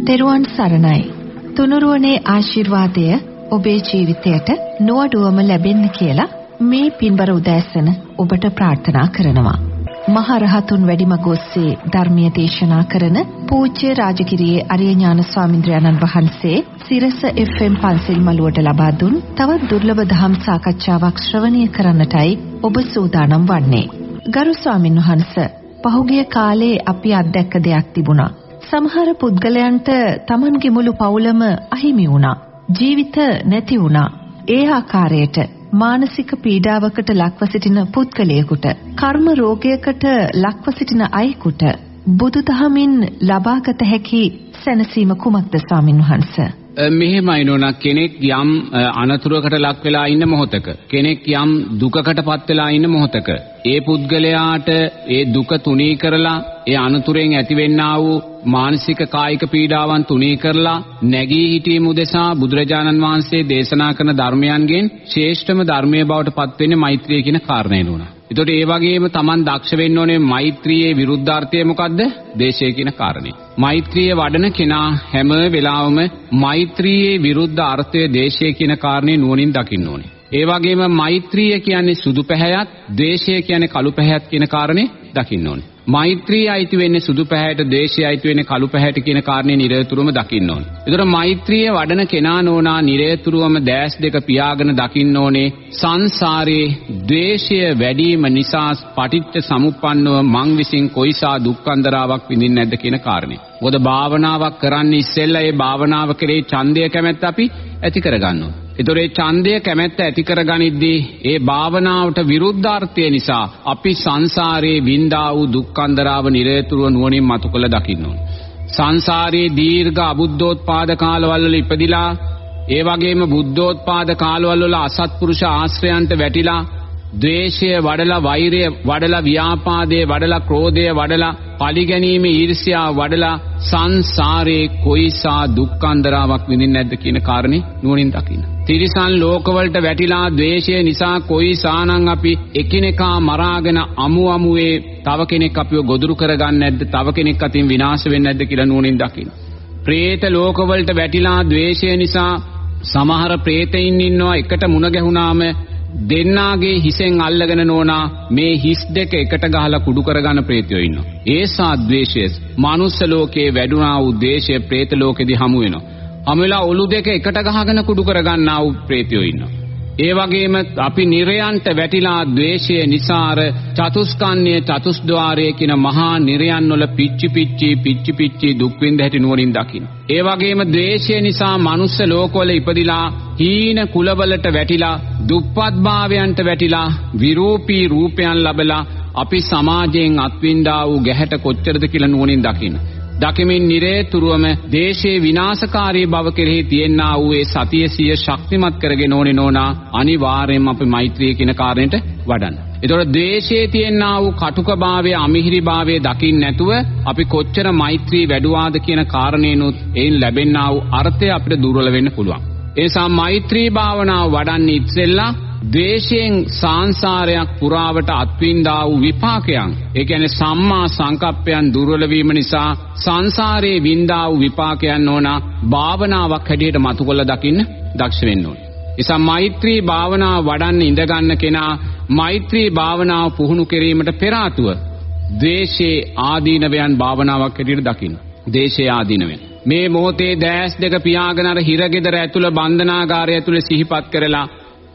තෙරුවන් සරණයි. තුනුරුවනේ ආශිර්වාදය ඔබේ ජීවිතයට නුවඩුවම ලැබෙන්න කියලා මේ පින්බර උදෑසන ඔබට ප්‍රාර්ථනා කරනවා. මහරහතුන් වැඩිමග ඔස්සේ ධර්මීය දේශනා කරන පූජ්‍ය රාජගිරියේ අරිය ඥාන ස්වාමින්ද්‍රයන්න් වහන්සේ සිරස FM පන්සල් මළුවට ලබා දුන් තවත් දුර්ලභ දහම් සාකච්ඡාවක් ශ්‍රවණය කරන්නටයි ඔබ සූදානම් වන්නේ. ගරු ස්වාමින් වහන්සේ පහුගිය කාලේ අපි අත්දැක්ක දෙයක් තිබුණා. සමහර පුද්ගලයන්ට Tamanගේ මුළු පවුලම අහිමි වුණා. ජීවිත නැති වුණා. ඒ ආකාරයට මානසික පීඩාවකට ලක්ව සිටින පුද්ගලයෙකුට කර්ම රෝගයකට ලක්ව සිටින අයෙකුට බුදුදහමින් ලබාගත හැකි සැනසීම කුමක්ද ස්වාමින් වහන්සේ මෙහෙමයි නෝනා කෙනෙක් යම් අනතුරකට ලක් වෙලා ඉන්න මොහොතක කෙනෙක් යම් දුකකටපත් වෙලා ඉන්න මොහොතක ඒ පුද්ගලයාට ඒ දුක තුනී කරලා ඒ අනතුරෙන් ඇතිවෙන්නා වූ මානසික කායික පීඩාවන් තුනී කරලා නැගී සිටීම උදෙසා බුදුරජාණන් වහන්සේ දේශනා කරන ධර්මයන්ගෙන් ශ්‍රේෂ්ඨම ධර්මයේ බවට පත් වෙන්නේ මෛත්‍රිය කියන කාරණය නෝනා. ඒතකොට ඒ වගේම Taman දක්ෂ වෙන්න ඕනේ මෛත්‍රියේ විරුද්ධාර්ථය මොකද්ද? දේශය කියන කාරණේ. මෛත්‍රිය වඩන කෙනා හැම වෙලාවම මෛත්‍රියේ විරුද්ධ අර්ථය දේශය කියන කාරණේ නුවණින් දකින්න ඕනේ. ඒ වගේම මෛත්‍රිය කියන්නේ සුදු පැහැයත්, ද්වේෂය කියන්නේ කළු පැහැයත් කියන කාරණේ දකින්න ඕනේ. මෛත්‍රිය අයිති වෙන්නේ සුදු පැහැයට, ද්වේෂය අයිති වෙන්නේ කළු පැහැයට කියන කාරණේ නිරතුරුවම දකින්න ඕනේ. ඒතර මෛත්‍රිය වඩන කෙනා නෝනා නිරතුරුවම දැස් දෙක පියාගෙන දකින්න ඕනේ සංසාරේ ද්වේෂය වැඩිම නිසා පටිච්ච සමුප්පන්නව මං විසින් කොයිසා දුක්ඛන්දරාවක් විඳින්නේ නැද්ද කියන කාරණේ. මොකද භාවනාවක් කරන්න ඉස්සෙල්ලා ඒ භාවනාව කෙරේ ඡන්දය කැමැත්ත අපි ඇති කරගන්න ඕනේ. ඒතොර ඒ ඡන්දය කැමැත්ත ඇති කරගනිද්දී ඒ භාවනාවට විරුද්ධාර්ථය නිසා අපි සංසාරේ වින්දා වූ දුක්ඛන්දරාව නිරතුරුව නුවණින් මතු කළ දකින්න ඕනේ. සංසාරයේ දීර්ඝ අබුද්ධෝත්පාද කාලවල වල ඉපදිලා ඒ වගේම බුද්ධෝත්පාද කාලවල වල අසත්පුරුෂ ආශ්‍රයන්ට වැටිලා ද්වේෂය වඩලා වෛරය වඩලා ව්‍යාපාදයේ වඩලා ක්‍රෝධය වඩලා පලිගැනීම ඊර්ෂ්‍යාව වඩලා සංසාරේ කොයිසා දුක්ඛන්දරාවක් විඳින්න නැද්ද කියන කාරණේ නුවණින් දකින්න. තිරිසන් ලෝකවලට වැටිලා ද්වේෂය නිසා කොයිසානම් අපි එකිනෙකා මරාගෙන අමු අමුවේ තව කෙනෙක් අපිව ගොදුරු කරගන්න නැද්ද? තව කෙනෙක් අතින් විනාශ වෙන්නේ නැද්ද කියලා නුවණින් දකින්න. പ്രേත ලෝකවලට වැටිලා ද්වේෂය නිසා සමහර പ്രേතයින් ඉන්නවා එකට මුණ ගැහුනාම දෙන්නාගේ හිසෙන් අල්ලගෙන නෝනා මේ හිස් දෙක එකට ගහලා කුඩු කරගන්න ප්‍රේතයෝ ඉන්නවා. ඒ සාද්වේෂය මානුස්ස ලෝකයේ වැඩුණා වූ දේශය പ്രേත ලෝකෙදි හමු වෙනවා. හමු වෙලා ඔලු දෙක එකට ගහගෙන කුඩු කරගන්නා වූ ප්‍රේතයෝ ඉන්නවා. ඒ වගේම අපි නිරයන්ට වැටිලා ද්වේෂය නිසාර චතුස්කන්‍ය චතුස්ද්වාරය කියන මහා නිරයන් වල පිච්චි පිච්චි පිච්චි පිච්චි දුක් විඳ හැටි නුවණින් දකින්න. ඒ වගේම ද්වේෂය නිසා මනුස්ස ලෝකවල ඉපදිලා හීන කුලවලට වැටිලා දුප්පත් භාවයන්ට වැටිලා විරූපී රූපයන් ලබලා අපි සමාජයෙන් අත්විඳා වූ ගැහැට කොච්චරද කියලා නුවණින් දකින්න. දකිමින් නිරේතුරුවම දේශේ විනාශකාරී බව කෙරෙහි තියෙනා වූ ඒ සතිය සිය ශක්තිමත් කරගෙන ඕනේ නෝනා අනිවාර්යයෙන්ම අපි මෛත්‍රිය කියන කාරණයට වඩන්න. ඒතකොට ද්වේෂයේ තියෙනා වූ කටුකභාවය අමිහිරිභාවය දකින්න නැතුව අපි කොච්චර මෛත්‍රී වැඩුවාද කියන කාරණේනොත් එයින් ලැබෙනා වූ අර්ථය අපිට දුර්වල වෙන්න පුළුවන්. ඒ නිසා මෛත්‍රී භාවනාව වඩන්නේ ඉස්සෙල්ලා ද්වේෂයෙන් සාංසාරයක් පුරාවට අත්විඳා වූ විපාකයන් ඒ කියන්නේ සම්මා සංකප්පයන් දුර්වල වීම නිසා සංසාරේ විඳා වූ විපාකයන් ඕන භාවනාවක් හැටියට මතු කළ දකින්න දක්ෂ වෙන්න ඕනේ. එසා මෛත්‍රී භාවනාව වඩන්න ඉඳ ගන්න කෙනා මෛත්‍රී භාවනාව පුහුණු කිරීමට පෙර ආතුව ද්වේෂයේ ආදීනවයන් භාවනාවක් හැටියට දකින්න. ද්වේෂයේ ආදීනවයන් මේ මොහොතේ දැස් දෙක පියාගෙන අර හිරගෙදර ඇතුළ බන්ධනාගාරය ඇතුළේ සිහිපත් කරලා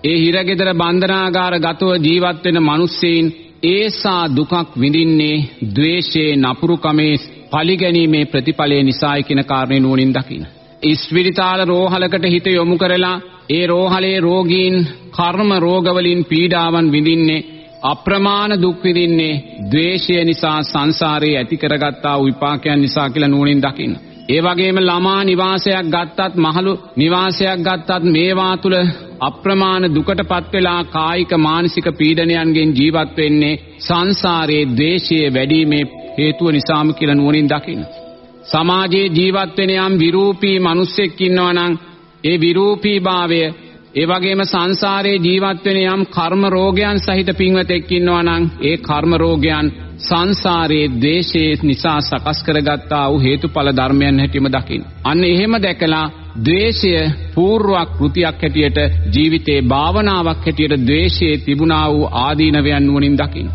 ඒ හිරගෙදර බන්ධනාගාර ගතව ජීවත් වෙන මිනිස්සෙයින් ඒසා දුකක් විඳින්නේ ද්වේෂයේ නපුරුකමේ පරිගැනීමේ ප්‍රතිඵලය නිසායි කියන කාරණේ නුවණින් දකින්න. ඉස්විරිතාල රෝහලකට හිත යොමු කරලා ඒ රෝහලේ රෝගීන් කර්ම රෝගවලින් පීඩාවන් විඳින්නේ අප්‍රමාණ දුක් විඳින්නේ ද්වේෂය නිසා සංසාරේ ඇති කරගත්තා වූ විපාකයන් නිසා කියලා නුවණින් දකින්න. ඒ වගේම ළමා නිවාසයක් ගත්තත් මහලු නිවාසයක් ගත්තත් මේවා තුල අප්‍රමාණ දුකටපත් වෙලා කායික මානසික පීඩනයන්ගෙන් ජීවත් වෙන්නේ සංසාරයේ ද්වේෂයේ වැඩිීමේ හේතුව නිසාම කියලා නුවණින් දකින්න. සමාජයේ ජීවත් වෙන යම් විරූපී මිනිස්සෙක් ඉන්නවා නම් ඒ විරූපීභාවය ඒ වගේම සංසාරේ ජීවත් වෙන යම් කර්ම රෝගයන් සහිත පින්වතෙක් ඉන්නවා නම් ඒ කර්ම රෝගයන් සංසාරයේ ද්වේෂයේ නිසා සකස් කරගත්තා වූ හේතුඵල ධර්මයන් හැටිම දකින්න. අන්න එහෙම දැකලා ද්වේෂය పూర్ව කෘතියක් හැටියට ජීවිතේ භාවනාවක් හැටියට ද්වේෂයේ තිබුණා වූ ආදීනවයන් නුවණින් දකින්න.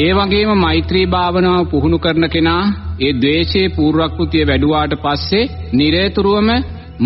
ඒ වගේම මෛත්‍රී භාවනාව පුහුණු කරන කෙනා ඒ ද්වේෂයේ පූර්වක්‍ෘතිය වැඩුවාට පස්සේ නිරේතුරුවම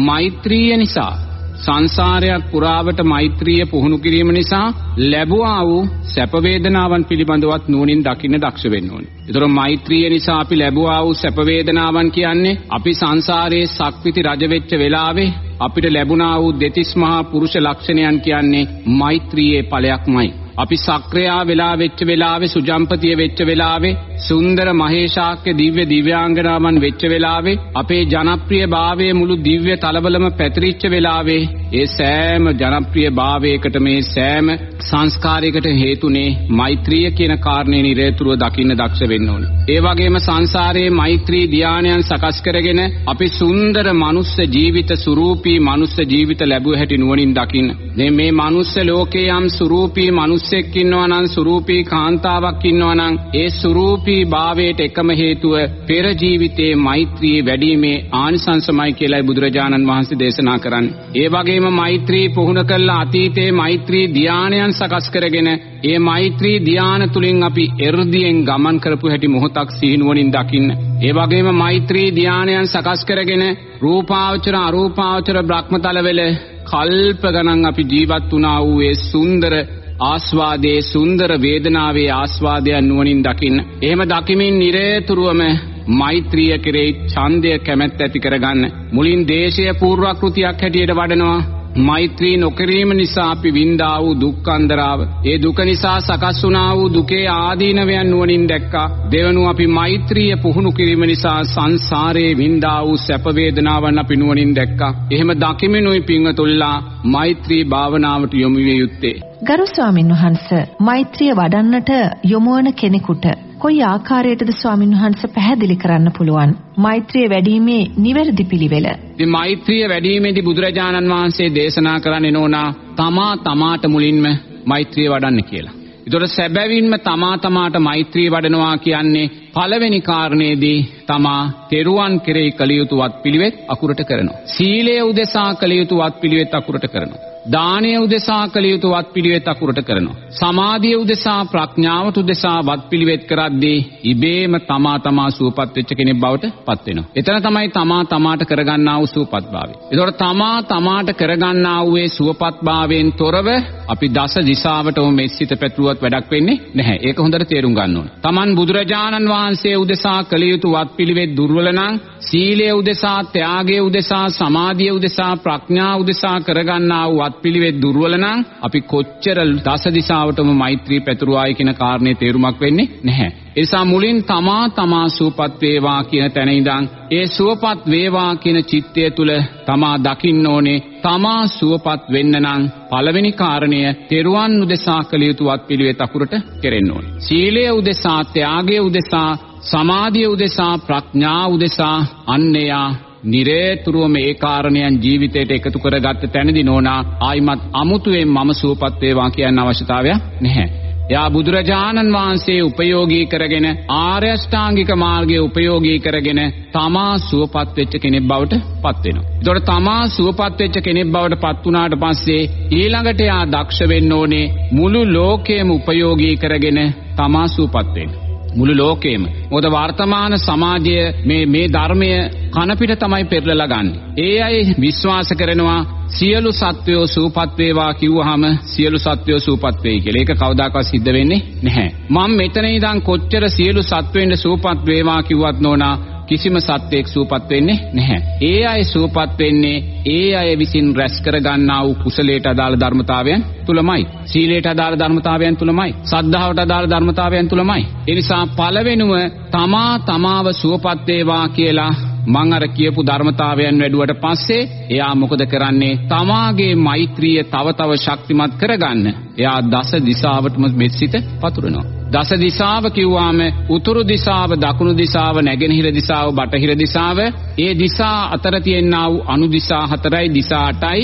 මෛත්‍රිය නිසා සංසාරයක් පුරාවට මෛත්‍රිය පුහුණු කිරීම නිසා ලැබුවා වූ සැප වේදනාවන් පිළිබඳවත් නුවණින් දකින්න දක්ෂ වෙන්න ඕනේ. ඒතර මෛත්‍රිය නිසා අපි ලැබුවා වූ සැප වේදනාවන් කියන්නේ අපි සංසාරයේ සක්විති රජ වෙච්ච වෙලාවේ අපිට ලැබුණා වූ දෙතිස් මහා පුරුෂ ලක්ෂණයන් කියන්නේ මෛත්‍රියේ ඵලයක්මයි. අපි සක්‍රියා වෙලා වෙච්ච වෙලාවේ සුජම්පතිය වෙච්ච වෙලාවේ සුන්දර මහේශාක්‍ය දිව්‍ය දිව්‍යාංගනාවන් වෙච්ච වෙලාවේ අපේ ජනප්‍රිය භාවයේ මුළු දිව්‍ය තලවලම පැතිරිච්ච වෙලාවේ ඒ සෑම ජනප්‍රිය භාවයකට මේ සෑම සංස්කාරයකට හේතුනේ මෛත්‍රිය කියන කාරණේ නිරේතුරුව දකින්න දක්ෂ වෙන්න ඕනේ. ඒ වගේම සංසාරයේ මෛත්‍රී ධානයන් සකස් කරගෙන අපි සුන්දර මනුස්ස ජීවිත සුරූපී මනුස්ස ජීවිත ලැබුව හැටි නුවණින් දකින්න. මේ මනුස්ස ලෝකේ යම් සුරූපී මනුස්සෙක් ඉන්නවා නම් සුරූපී කාන්තාවක් ඉන්නවා නම් ඒ සුරූපී භාවයට එකම හේතුව පෙර ජීවිතයේ මෛත්‍රී වැඩිීමේ ආනිසංසමයි කියලායි බුදුරජාණන් වහන්සේ දේශනා කරන්නේ. ඒ වගේම මෛත්‍රී පුහුණු කළ අතීතයේ මෛත්‍රී ධානයන් සකස් කරගෙන ඒ මෛත්‍රී ධාන තුලින් අපි එර්දියෙන් ගමන් කරපු හැටි මොහොතක් සිහිනුවණින් දකින්න. ඒ වගේම මෛත්‍රී ධානයන් සකස් කරගෙන රූපාවචර අරූපාවචර බ්‍රහ්මතලවල කල්ප ගණන් අපි ජීවත් වුණා වූ ඒ සුන්දර ආස්වාදයේ සුන්දර වේදනාවේ ආස්වාදයන් නුවණින් දකින්න. එහෙම දකිමින් නිරේතුරුවම මෛත්‍රිය කෙරෙහි ඡන්දය කැමැත්ත ඇති කරගන්න. මුලින් දේශය පූර්වක්‍ෘතියක් හැටියට වඩනවා. මෛත්‍රී නොකිරීම නිසා අපි වින්දා වූ දුක් අන්දරාව. ඒ දුක නිසා සකස් වුණා වූ දුකේ ආදීනවයන් නුවණින් දැක්කා. දෙවනුව අපි මෛත්‍රිය පුහුණු කිරීම නිසා සංසාරේ වින්දා වූ සැප වේදනාවන් අපි නුවණින් දැක්කා. එහෙම දකිමිනුයි පිංගතුල්ලා මෛත්‍රී භාවනාවට යොමු විය යුත්තේ. ගරු ස්වාමින් වහන්ස මෛත්‍රිය වඩන්නට යොමුවන කෙනෙකුට කොයි ආකාරයටද ස්වාමින් වහන්ස පැහැදිලි කරන්න පුළුවන් මෛත්‍රිය වැඩිීමේ නිවැරදි පිළිවෙල ඉතින් මෛත්‍රිය වැඩිීමේදී බුදුරජාණන් වහන්සේ දේශනා කරන්නේ නෝනා තමා තමාට මුලින්ම මෛත්‍රිය වඩන්න කියලා. ඒතකොට සැබවින්ම තමා තමාට මෛත්‍රිය වඩනවා කියන්නේ පළවෙනි කාරණේදී තමා තෙරුවන් කෙරෙහි කළ යුතු වත්පිළිවෙත් අකුරට කරනවා. සීලය උදෙසා කළ යුතු වත්පිළිවෙත් අකුරට කරනවා. දානය උදෙසා කළ යුතු වත්පිළිවෙත් අකුරට කරනවා. සමාධිය උදෙසා ප්‍රඥාවට උදෙසා වත්පිළිවෙත් කරද්දී ඉබේම තමා තමා සුවපත් වෙච්ච කෙනෙක් බවට පත් වෙනවා. එතන තමයි තමා තමාට කරගන්නා වූ සුවපත්භාවය. ඒතකොට තමා තමාට කරගන්නා වූ ඒ සුවපත්භාවයෙන් තොරව අපි දස දිශාවටම මෙසිත පැතුරුවත් වැඩක් වෙන්නේ නැහැ. ඒක හොඳට තේරුම් ගන්න ඕන. Taman බුදුරජාණන් වහන්සේ උදෙසා කළ යුතු වත්පිළිවෙත් දුර්වල නම් සීලය උදෙසා, ත්‍යාගය උදෙසා, සමාධිය උදෙසා, ප්‍රඥා උදෙසා කරගන්නා වූ වත්පිළිවෙත් දුර්වල නම් අපි කොච්චර දස දිශාවටම මෛත්‍රී පැතුරුවායි කියන කාරණේ තේරුමක් වෙන්නේ නැහැ. එසා මුලින් තමා තමා සුවපත් වේවා කියන තැන ඉඳන් ඒ සුවපත් වේවා කියන චිත්තය තුල තමා දකින්න ඕනේ තමා සුවපත් වෙන්න නම් පළවෙනි කාරණය තෙරුවන් උදෙසා කළ යුතු වත්පිළිවෙත් අකුරට කෙරෙන්න ඕනේ. සීලය උදෙසා, ත්‍යාගය උදෙසා, සමාධිය උදෙසා, ප්‍රඥා උදෙසා අන්නයා නිරේතුරුවම ඒ කාරණයන් ජීවිතයට එකතු කරගත්ත තැනදී නෝනා ආයිමත් අමුතුවෙන් මම සුවපත් වේවා කියන අවශ්‍යතාවයක් නැහැ. එයා බුදුරජාණන් වහන්සේ උපයෝගී කරගෙන ආර්ය අෂ්ටාංගික මාර්ගය උපයෝගී කරගෙන තමා සුවපත් වෙච්ච කෙනෙක් බවට පත් වෙනවා. ඒතකොට තමා සුවපත් වෙච්ච කෙනෙක් බවට පත් වුණාට පස්සේ ඊළඟට එයා දක්ෂ වෙන්න ඕනේ මුළු ලෝකයම උපයෝගී කරගෙන තමා සුවපත් වෙන්න. මුළු ලෝකෙම. මොකද වර්තමාන සමාජය මේ මේ ධර්මය කන පිට තමයි පෙරලලා ගන්න. ඒ අය විශ්වාස කරනවා සියලු සත්වයෝ සූපත් වේවා කිව්වහම සියලු සත්වයෝ සූපත් වෙයි කියලා. ඒක කවදාකවත් සිද්ධ වෙන්නේ නැහැ. මම මෙතන ඉඳන් කොච්චර සියලු සත්වෙන්න සූපත් වේවා කිව්වත් නෝනා කිසිම සත්වයක් සූපත් වෙන්නේ නැහැ. ඒ අය සූපත් වෙන්නේ ඒ අය විසින් රැස් කර ගන්නා වූ කුසලයට අදාළ ධර්මතාවයන් තුලමයි. සීලයට අදාළ ධර්මතාවයන් තුලමයි. සද්ධාවට අදාළ ධර්මතාවයන් තුලමයි. ඒ නිසා පළවෙනුව තමා තමාව සුවපත් වේවා කියලා මං අර කියපු ධර්මතාවයන් වැඩුවට පස්සේ එයා මොකද කරන්නේ තමාගේ මෛත්‍රිය තව තව ශක්තිමත් කරගන්න එයා දස දිශාවටම මෙත්සිත පතුරනවා දස දිශාව කිව්වාම උතුරු දිශාව දකුණු දිශාව නැගෙනහිර දිශාව බටහිර දිශාව. ඒ දිශා අතර තියෙනා වූ අනු දිශා හතරයි දිශා අටයි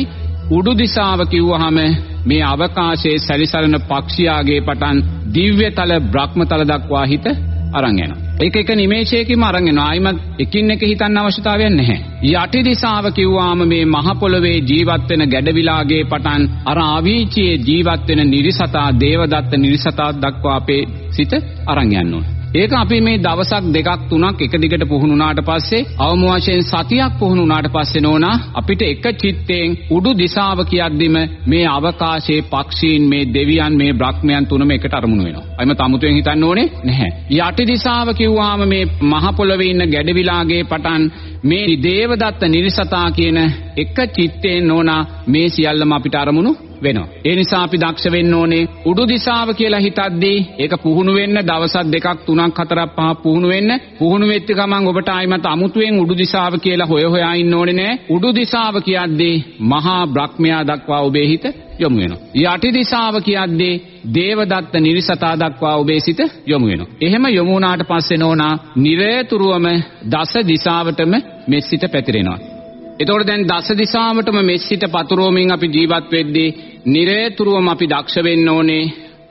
උඩු දිශාව කිව්වහම මේ අවකාශයේ සැරිසරන පක්ෂියාගේ පටන් දිව්‍යතල බ්‍රහ්මතල දක්වා හිත අරන් යනවා. ඒක එක නිමේෂයකින්ම අරන් යනවා. ආයිමත් එකින් එක හිතන්න අවශ්‍යතාවයක් නැහැ. යටි දිශාව කිව්වාම මේ මහ පොළවේ ජීවත් වෙන ගැඩවිලාගේ පටන් අර අවීචියේ ජීවත් වෙන නිරිසතා දේවදත්ත නිරිසතා දක්වා අපේ සිත අරන් යන්න ඕන. ඒක අපි මේ දවසක් දෙකක් තුනක් එක දිගට පුහුණු වුණාට පස්සේ අවම වශයෙන් සතියක් පුහුණු වුණාට පස්සේ නෝනා අපිට එක චිත්තයෙන් උඩු දිශාව කියද්දිම මේ අවකාශයේ පක්ෂීන් මේ දෙවියන් මේ බ්‍රහ්මයන් තුනම එකට අරමුණු වෙනවා. අයිම තමුතුෙන් හිතන්න ඕනේ නැහැ. යටි දිශාව කිව්වාම මේ මහ පොළවේ ඉන්න ගැඩවිලාගේ පටන් මේ දේවදත්ත නිරිසතා කියන එක චිත්තයෙන් නෝනා මේ සියල්ලම අපිට අරමුණු වෙනවා. ඒ නිසා අපි දක්ෂ වෙන්න ඕනේ උඩු දිශාව කියලා හිතද්දී ඒක පුහුණු වෙන්න දවසක් දෙකක් තුනක් හතරක් පහක් පුහුණු වෙන්න පුහුණු වෙච්ච ගමන් ඔබට ආයිමත් අමුතුවෙන් උඩු දිශාව කියලා හොය හොයා ඉන්න ඕනේ නෑ. උඩු දිශාව කියද්දී මහා බ්‍රහ්මයා දක්වා ඔබේ හිත යොමු වෙනවා. යටි දිශාව කියද්දී දේවදත්ත නිරිසතා දක්වා ඔබේ සිත යොමු වෙනවා. එහෙම යොමු වුණාට පස්සේ නෝනා නිරේතුරුවම දස දිශාවටම මෙසිත පැතිරෙනවා. එතකොට දැන් දස දිශාවටම මෙස්සිට පතුරවමින් අපි ජීවත් වෙද්දී නිරේතුරුවම අපි දක්ෂ වෙන්න ඕනේ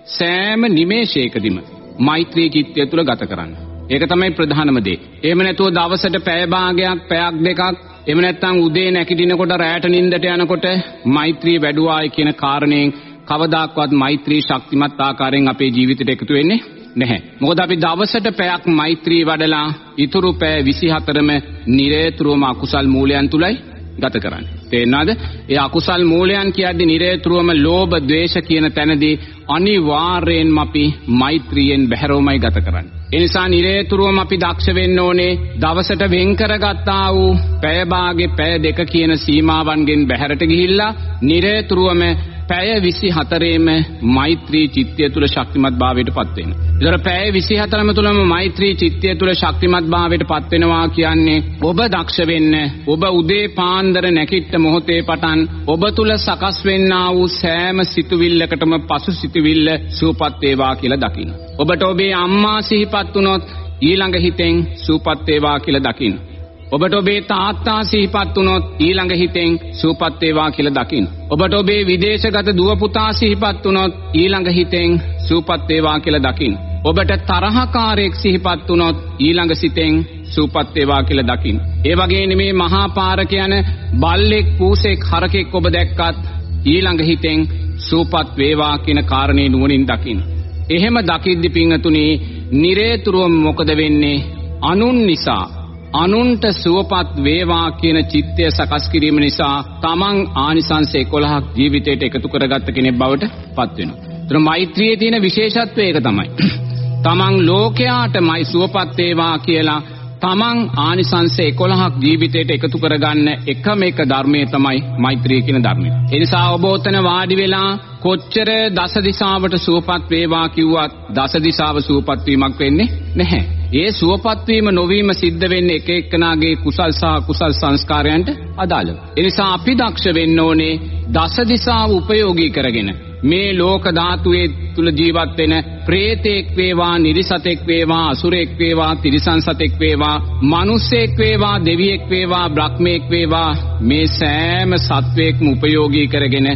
සෑම නිමේෂයකදීම මෛත්‍රී චිත්තය තුළ ගත කරන්න. ඒක තමයි ප්‍රධානම දේ. එහෙම නැතුව දවසට පැය භාගයක් පැයක් දෙකක් එහෙම නැත්නම් උදේ නැගිටිනකොට රැට නිින්දට යනකොට මෛත්‍රී වැඩුවායි කියන කාරණයෙන් කවදාක්වත් මෛත්‍රී ශක්තිමත් ආකාරයෙන් අපේ ජීවිතයට එකතු වෙන්නේ නැහැ. මොකද අපි දවසට පැයක් මෛත්‍රී වඩලා ඉතුරු පැය 24ම නිරේතුරුවම අකුසල් මූලයන් තුලයි ගත කරන්නේ. තේරෙනවද? ඒ අකුසල් මූලයන් කියද්දී නිරේතුරුවම ලෝභ, ද්වේෂ කියන තැනදී අනිවාර්යයෙන්ම අපි මෛත්‍රියෙන් බැහැරවමයි ගත කරන්නේ. ඒ නිසා නිරේතුරුවම අපි දක්ෂ වෙන්න ඕනේ දවසට වෙන් කරගත්තා වූ පැය භාගේ පැය දෙක කියන සීමාවන්ගෙන් බැහැරට ගිහිල්ලා නිරේතුරුවම පැය 24ෙම මෛත්‍රී චිත්තය තුල ශක්තිමත් භාවයට පත් වෙනවා. ඒතර පැය 24ම තුලම මෛත්‍රී චිත්තය තුල ශක්තිමත් භාවයට පත් වෙනවා කියන්නේ ඔබ දක්ෂ වෙන්න ඔබ උදේ පාන්දර නැකිට මොහොතේ පටන් ඔබ තුල සකස් වෙන්නා වූ සෑම සිතුවිල්ලකටම පසු සිතුවිල්ල සූපත් වේවා කියලා දකින්න. ඔබට ඔබේ අම්මා සිහිපත් වුණොත් ඊළඟ හිතෙන් සූපත් වේවා කියලා දකින්න. ඔබට ඔබේ තාත්තා සිහිපත් වුණොත් ඊළඟ හිතෙන් සූපත් වේවා කියලා දකින්න. ඔබට ඔබේ විදේශගත දුව පුතා සිහිපත් වුණොත් ඊළඟ හිතෙන් සූපත් වේවා කියලා දකින්න. ඔබට තරහකාරයෙක් සිහිපත් වුණොත් ඊළඟ සිතෙන් සූපත් වේවා කියලා දකින්න. ඒ වගේ නෙමේ මහා පාරක යන බල්ලෙක් පූසෙක් හරකෙක් ඔබ දැක්කත් ඊළඟ හිතෙන් සූපත් වේවා කියන කාරණේ නුවණින් දකින්න. එහෙම දකිද්දි පිංගතුනි නිරේතුරුවම මොකද වෙන්නේ? අනුන් නිසා අනුන්ට සුවපත් වේවා කියන චිත්තය සකස් කිරීම නිසා තමන් ආනිසංස 11ක් ජීවිතයට එකතු කරගත්ත කෙනෙක් බවට පත් වෙනවා. ඒතර මෛත්‍රියේ තියෙන විශේෂත්වය ඒක තමයි. තමන් ලෝකයාටමයි සුවපත් වේවා කියලා තමන් ආනිසංස 11ක් ජීවිතයට එකතු කරගන්න එකම එක ධර්මයේ තමයි මෛත්‍රිය කියන ධර්මය. ඒ නිසා ඔබ ඔතන වාඩි වෙලා කොච්චර දස දිශාවට සුවපත් වේවා කිව්වත් දස දිශාව සුවපත් වීමක් වෙන්නේ නැහැ. ඒ සුවපත් වීම නොවීම සිද්ධ වෙන්නේ එක එක්කනාගේ කුසල් සහ කුසල් සංස්කාරයන්ට අදාළව. ඒ නිසා අපි දක්ෂ වෙන්න ඕනේ දස දිශාව උපයෝගී කරගෙන මේ ලෝක ධාතුවේ තුල ජීවත් වෙන പ്രേතෙක් වේවා නිරිසතෙක් වේවා අසුරෙක් වේවා තිරිසන් සතෙක් වේවා මිනිසෙක් වේවා දෙවියෙක් වේවා බ්‍රහ්මෙක් වේවා මේ සෑම සත්වයක්ම උපයෝගී කරගෙන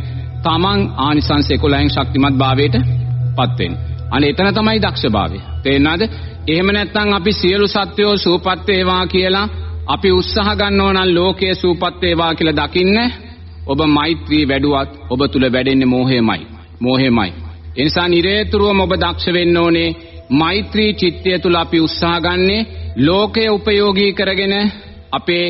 තමන් ආනිසංස 11න් ශක්තිමත් භාවයට පත් වෙන්න. අනේ එතන තමයි දක්ෂභාවය. තේරෙනවද? එහෙම නැත්නම් අපි සියලු සත්වයෝ සූපත් වේවා කියලා අපි උත්සාහ ගන්නවා නම් ලෝකයේ සූපත් වේවා කියලා දකින්න ඔබ මෛත්‍රී වැඩුවත් ඔබ තුල වැඩෙන්නේ මෝහයමයි. මෝහයමයි. ඒ නිසා නිරේතුරුවම ඔබ දක්ෂ වෙන්න ඕනේ මෛත්‍රී චිත්තය තුල අපි උත්සාහ ගන්නේ ලෝකය උපයෝගී කරගෙන අපේ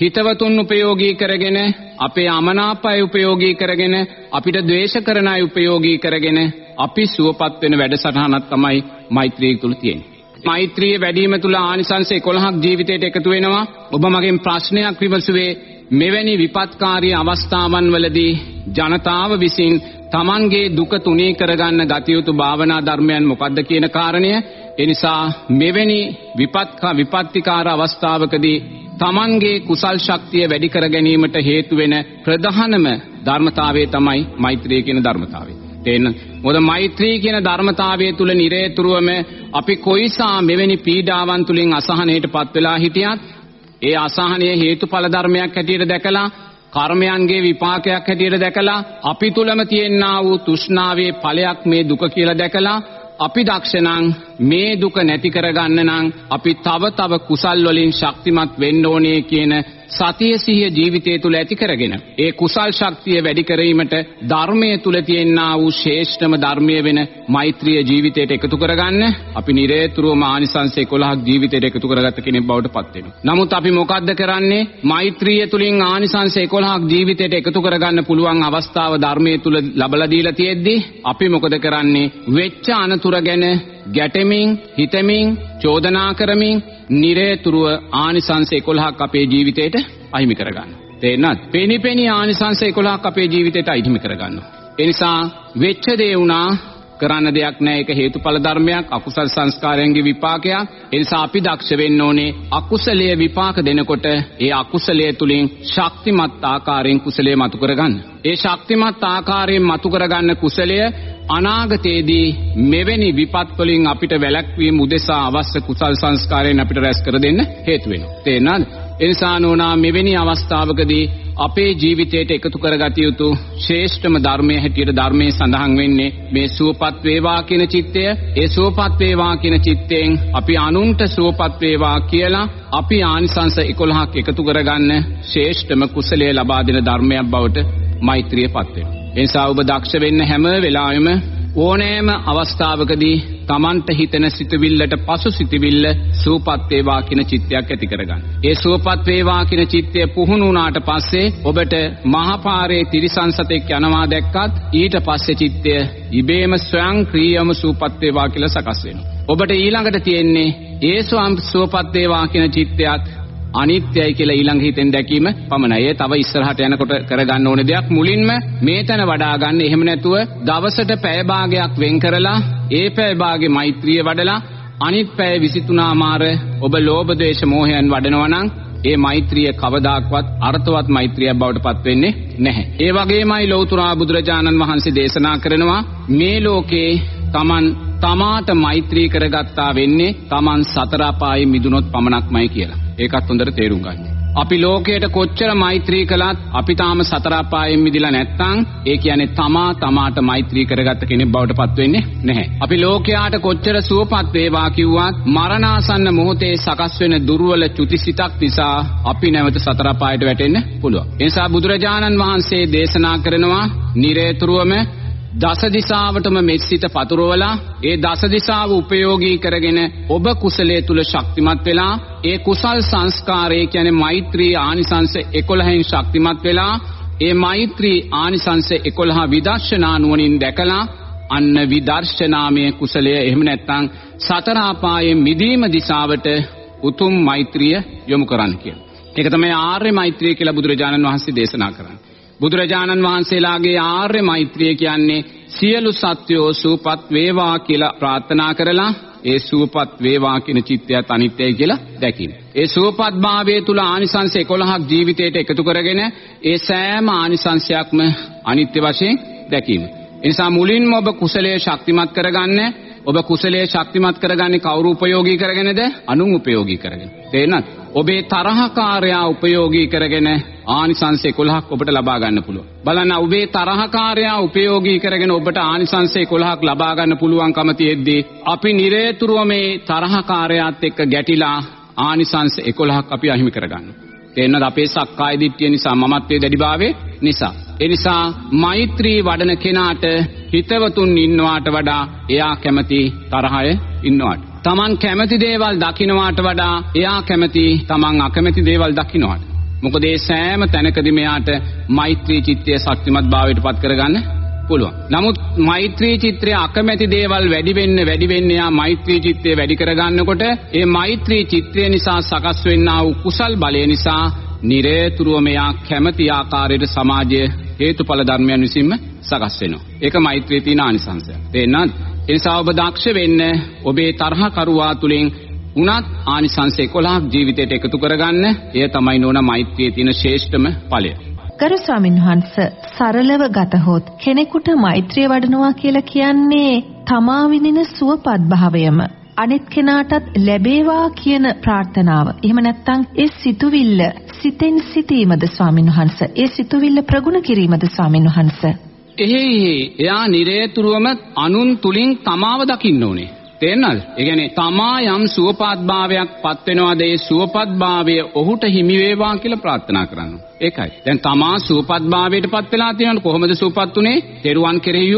හිතවතුන් උපයෝගී කරගෙන අපේ අමනාපය උපයෝගී කරගෙන අපිට ද්වේෂ කරන අය උපයෝගී කරගෙන අපි සුවපත් වෙන වැඩසටහනක් තමයි මෛත්‍රිය තුල තියෙන්නේ. මෛත්‍රිය වැඩිම තුල ආනිසංස 11ක් ජීවිතයට එකතු වෙනවා. ඔබ මගෙන් ප්‍රශ්නයක් විමසුවේ මෙවැනි විපත්කාරී අවස්ථාවන් වලදී ජනතාව විසින් Tamanගේ දුක තුනී කරගන්න ගතියුතු භාවනා ධර්මයන් මොකක්ද කියන කාරණය එනිසා මෙවැනි විපත්කා විපත්තිකාර අවස්ථාවකදී Tamanගේ කුසල් ශක්තිය වැඩි කර ගැනීමට හේතු වෙන ප්‍රධානම ධර්මතාවය තමයි මෛත්‍රිය කියන ධර්මතාවය. තේන්න මොකද මෛත්‍රී කියන ධර්මතාවය තුල නිරේතුරුවම අපි කොයිසා මෙවැනි පීඩාවන් තුලින් අසහනයටපත් වෙලා හිටියත් ඒ අසහනය හේතුඵල ධර්මයක් හැටියට දැකලා කර්මයන්ගේ විපාකයක් හැටියට දැකලා අපි තුලම තියෙනා වූ තෘෂ්ණාවේ ඵලයක් මේ දුක කියලා දැකලා අපි දක්ෂණං මේ දුක නැති කරගන්න නම් අපි තව තව කුසල් වලින් ශක්තිමත් වෙන්න ඕනේ කියන සතිය සිහිය ජීවිතය තුල ඇති කරගෙන ඒ කුසල් ශක්තිය වැඩි කිරීමට ධර්මයේ තුල තියෙනා වූ ශ්‍රේෂ්ඨම ධර්මයේ වෙන මෛත්‍රිය ජීවිතයට එකතු කරගන්න අපි නිරේතුරුවම ආනිසංස 11ක් ජීවිතයට එකතු කරගත්ත කෙනෙක් බවට පත් වෙනවා. නමුත් අපි මොකද්ද කරන්නේ? මෛත්‍රිය තුලින් ආනිසංස 11ක් ජීවිතයට එකතු කරගන්න පුළුවන් අවස්ථාව ධර්මයේ තුල ලබලා දීලා තියෙද්දී අපි මොකද කරන්නේ? වෙච්ච අනතුර ගැන ගැටෙමින් හිතමින් චෝදනා කරමින් නිරේතුරුව ආනිසංස 11ක් අපේ ජීවිතේට අහිමි කරගන්න. තේරෙනවද? පෙනිපෙනි ආනිසංස 11ක් අපේ ජීවිතේට අහිමි කරගන්නවා. ඒ නිසා වෙච්ච දේ වුණා කරන්න දෙයක් නැහැ ඒක හේතුඵල ධර්මයක් අකුසල් සංස්කාරයන්ගේ විපාකයක් ඒ නිසා අපි දක්ෂ වෙන්න ඕනේ අකුසලයේ විපාක දෙනකොට ඒ අකුසලයේ තුලින් ශක්තිමත් ආකාරයෙන් කුසලයේ මතු කරගන්න ඒ ශක්තිමත් ආකාරයෙන් මතු කරගන්න කුසලය අනාගතයේදී මෙවැනි විපත් වලින් අපිට වැළැක්වීම උදෙසා අවශ්‍ය කුසල් සංස්කාරයෙන් අපිට රැස් කර දෙන්න හේතු වෙනවා. තේරෙනවද? එනිසා නෝනා මෙවැනි අවස්ථාවකදී අපේ ජීවිතයට එකතු කරගත යුතු ශ්‍රේෂ්ඨම ධර්මයේ හැටියට ධර්මයේ සඳහන් වෙන්නේ මේ සුවපත් වේවා කියන චිත්තය. ඒ සුවපත් වේවා කියන චිත්තයෙන් අපි අනුන්ට සුවපත් වේවා කියලා අපි ආනිසංස 11ක් එකතු කරගන්න ශ්‍රේෂ්ඨම කුසලයේ ලබා දෙන ධර්මයක් බවට මෛත්‍රියපත් වෙනවා. ඒ නිසා ඔබ දක්ෂ වෙන්න හැම වෙලාවෙම ඕනෑම අවස්ථාවකදී Tamanta හිතන සිතවිල්ලට පසු සිතවිල්ල සූපත් වේවා කියන චිත්තයක් ඇති කරගන්න. ඒ සූපත් වේවා කියන චිත්තය පුහුණු වුණාට පස්සේ ඔබට මහපාරේ තිරිසන් සතෙක් යනවා දැක්කත් ඊට පස්සේ චිත්තය ඉබේම ස්වයංක්‍රීයම සූපත් වේවා කියලා සකස් වෙනවා. ඔබට ඊළඟට තියෙන්නේ ඒ ස්වම් සූපත් වේවා කියන චිත්තයත් අනිත්‍යයි කියලා ඊළඟ හිතෙන් දැකීම පමණයි. ඒ තව ඉස්සරහට යනකොට කරගන්න ඕන දෙයක් මුලින්ම මේතන වඩා ගන්න. එහෙම නැතුව දවසට පැය භාගයක් වෙන් කරලා ඒ පැය භාගේ මෛත්‍රිය වඩලා අනිත් පැය 23 මාර ඔබ ලෝභ දේශ මොහයන් වඩනවා නම් ඒ මෛත්‍රිය කවදාක්වත් අර්ථවත් මෛත්‍රියක් බවට පත් වෙන්නේ නැහැ. ඒ වගේමයි ලෞතර බුදුරජාණන් වහන්සේ දේශනා කරනවා මේ ලෝකේ Taman තමාට මෛත්‍රී කරගත්තා වෙන්නේ Taman සතර අපායේ මිදුනොත් පමණක්මයි කියලා. ඒකත් හොඳට තේරුම් ගන්න. අපි ලෝකයට කොච්චර මෛත්‍රී කළත් අපි තාම සතර අපායෙන් මිදිලා නැත්නම් ඒ කියන්නේ තමා තමාට මෛත්‍රී කරගත්ත කෙනෙක් බවට පත් වෙන්නේ නැහැ. අපි ලෝකයාට කොච්චර සුවපත් වේවා කිව්වත් මරණාසන්න මොහොතේ සකස් වෙන දුර්වල චුතිසිතක් නිසා අපි නැවත සතර අපායට වැටෙන්න පුළුවන්. ඒ නිසා බුදුරජාණන් වහන්සේ දේශනා කරනවා නිරේතුරුවම දස දිසාවටම මෙත්සිත පතුරවලා ඒ දස දිසාව උපයෝගී කරගෙන ඔබ කුසලයේ තුල ශක්තිමත් වෙලා ඒ කුසල් සංස්කාරය කියන්නේ මෛත්‍රී ආනිසංස 11න් ශක්තිමත් වෙලා ඒ මෛත්‍රී ආනිසංස 11 විදර්ශනා නුවණින් දැකලා අන්න විදර්ශනාමය කුසලය එහෙම නැත්නම් සතර ආපායෙන් මිදීම දිශාවට උතුම් මෛත්‍රිය යොමු කරන්න කියලා. ඒක තමයි ආර්ය මෛත්‍රිය කියලා බුදුරජාණන් වහන්සේ දේශනා කරන්නේ. බුදුරජාණන් වහන්සේලාගේ ආර්ය මෛත්‍රිය කියන්නේ සියලු සත්වෝ සූපත් වේවා කියලා ප්‍රාර්ථනා කරලා ඒ සූපත් වේවා කියන චිත්තයත් අනිත්‍යයි කියලා දැකීම. ඒ සූපත් භාවයේ තුල ආනිසංස 11ක් ජීවිතයට එකතු කරගෙන ඒ සෑම ආනිසංශයක්ම අනිත්‍ය වශයෙන් දැකීම. ඒ නිසා මුලින්ම ඔබ කුසලයේ ශක්තිමත් කරගන්න ඔබ කුසලයේ ශක්තිමත් කරගන්නේ කවුරු උපයෝගී කරගෙනද? අනුන් උපයෝගී කරගෙන. තේරෙනවද? ඔබේ තරහකාරයා උපයෝගී කරගෙන ආනිසංස 11ක් ඔබට ලබා ගන්න පුළුවන්. බලන්න ඔබේ තරහකාරයා උපයෝගී කරගෙන ඔබට ආනිසංස 11ක් ලබා ගන්න පුළුවන්කම තියෙද්දී අපි නිරේතුරුව මේ තරහකාරයාත් එක්ක ගැටිලා ආනිසංස 11ක් අපි අහිමි කරගන්නවා. තේරෙනවද අපේ සක්කාය දිට්ඨිය නිසා මමත්වයේ දැඩිභාවයේ නිසා. ඒ නිසා මෛත්‍රී වඩන කෙනාට හිතවතුන් ඉන්නවාට වඩා එයා කැමති තරහය ඉන්නවාට. Taman කැමති දේවල් දකින්නවාට වඩා එයා කැමති Taman අකමැති දේවල් දකින්නවාට. මොකද ඒ සෑම තැනකදී මෙයාට මෛත්‍රී චිත්තය ශක්තිමත් භාවයට පත් කරගන්න පුළුවන්. නමුත් මෛත්‍රී චිත්‍රය අකමැති දේවල් වැඩි වෙන්න වැඩි වෙන්න යා මෛත්‍රී චිත්තය වැඩි කරගන්නකොට ඒ මෛත්‍රී චිත්‍රය නිසා සකස් වෙන්නා වූ කුසල් බලය නිසා නිරේතුරුව මෙයා කැමති ආකාරයට සමාජය හේතුඵල ධර්මයන් විසින්ම සකස් වෙනවා. ඒක මෛත්‍රියේ තියෙන ආනිසංසය. තේරෙනවද? ඒ නිසා ඔබ දක්ෂ වෙන්න ඔබේ තරහකරුවා තුලින් උනත් ආනිසංස 11ක් ජීවිතයට එකතු කරගන්න. එය තමයි නෝනා මෛත්‍රියේ තියෙන ශ්‍රේෂ්ඨම ඵලය. ගරු ස්වාමීන් වහන්ස සරලව ගතහොත් කෙනෙකුට මෛත්‍රිය වඩනවා කියලා කියන්නේ තමා විඳින සුවපත් භාවයම අනිත් කෙනාටත් ලැබේවා කියන ප්‍රාර්ථනාව. එහෙම නැත්නම් ඒ සිතුවිල්ල සිතෙන් සිටීමද ස්වාමින් වහන්සේ. ඒ සිතුවිල්ල ප්‍රගුණ කිරීමද ස්වාමින් වහන්සේ. එහෙයි එයා නිරේතුරුවම අනුන් තුලින් තමාව දකින්න ඕනේ. තේරෙනවද? ඒ කියන්නේ තමා යම් සුවපත්භාවයක් පත් වෙනවාද ඒ සුවපත්භාවය ඔහුට හිමි වේවා කියලා ප්‍රාර්ථනා කරනවා. ඒකයි. දැන් තමා සුවපත්භාවයට පත් වෙලා තියෙනවනේ කොහොමද සුවපත් උනේ? තෙරුවන් කෙරෙහි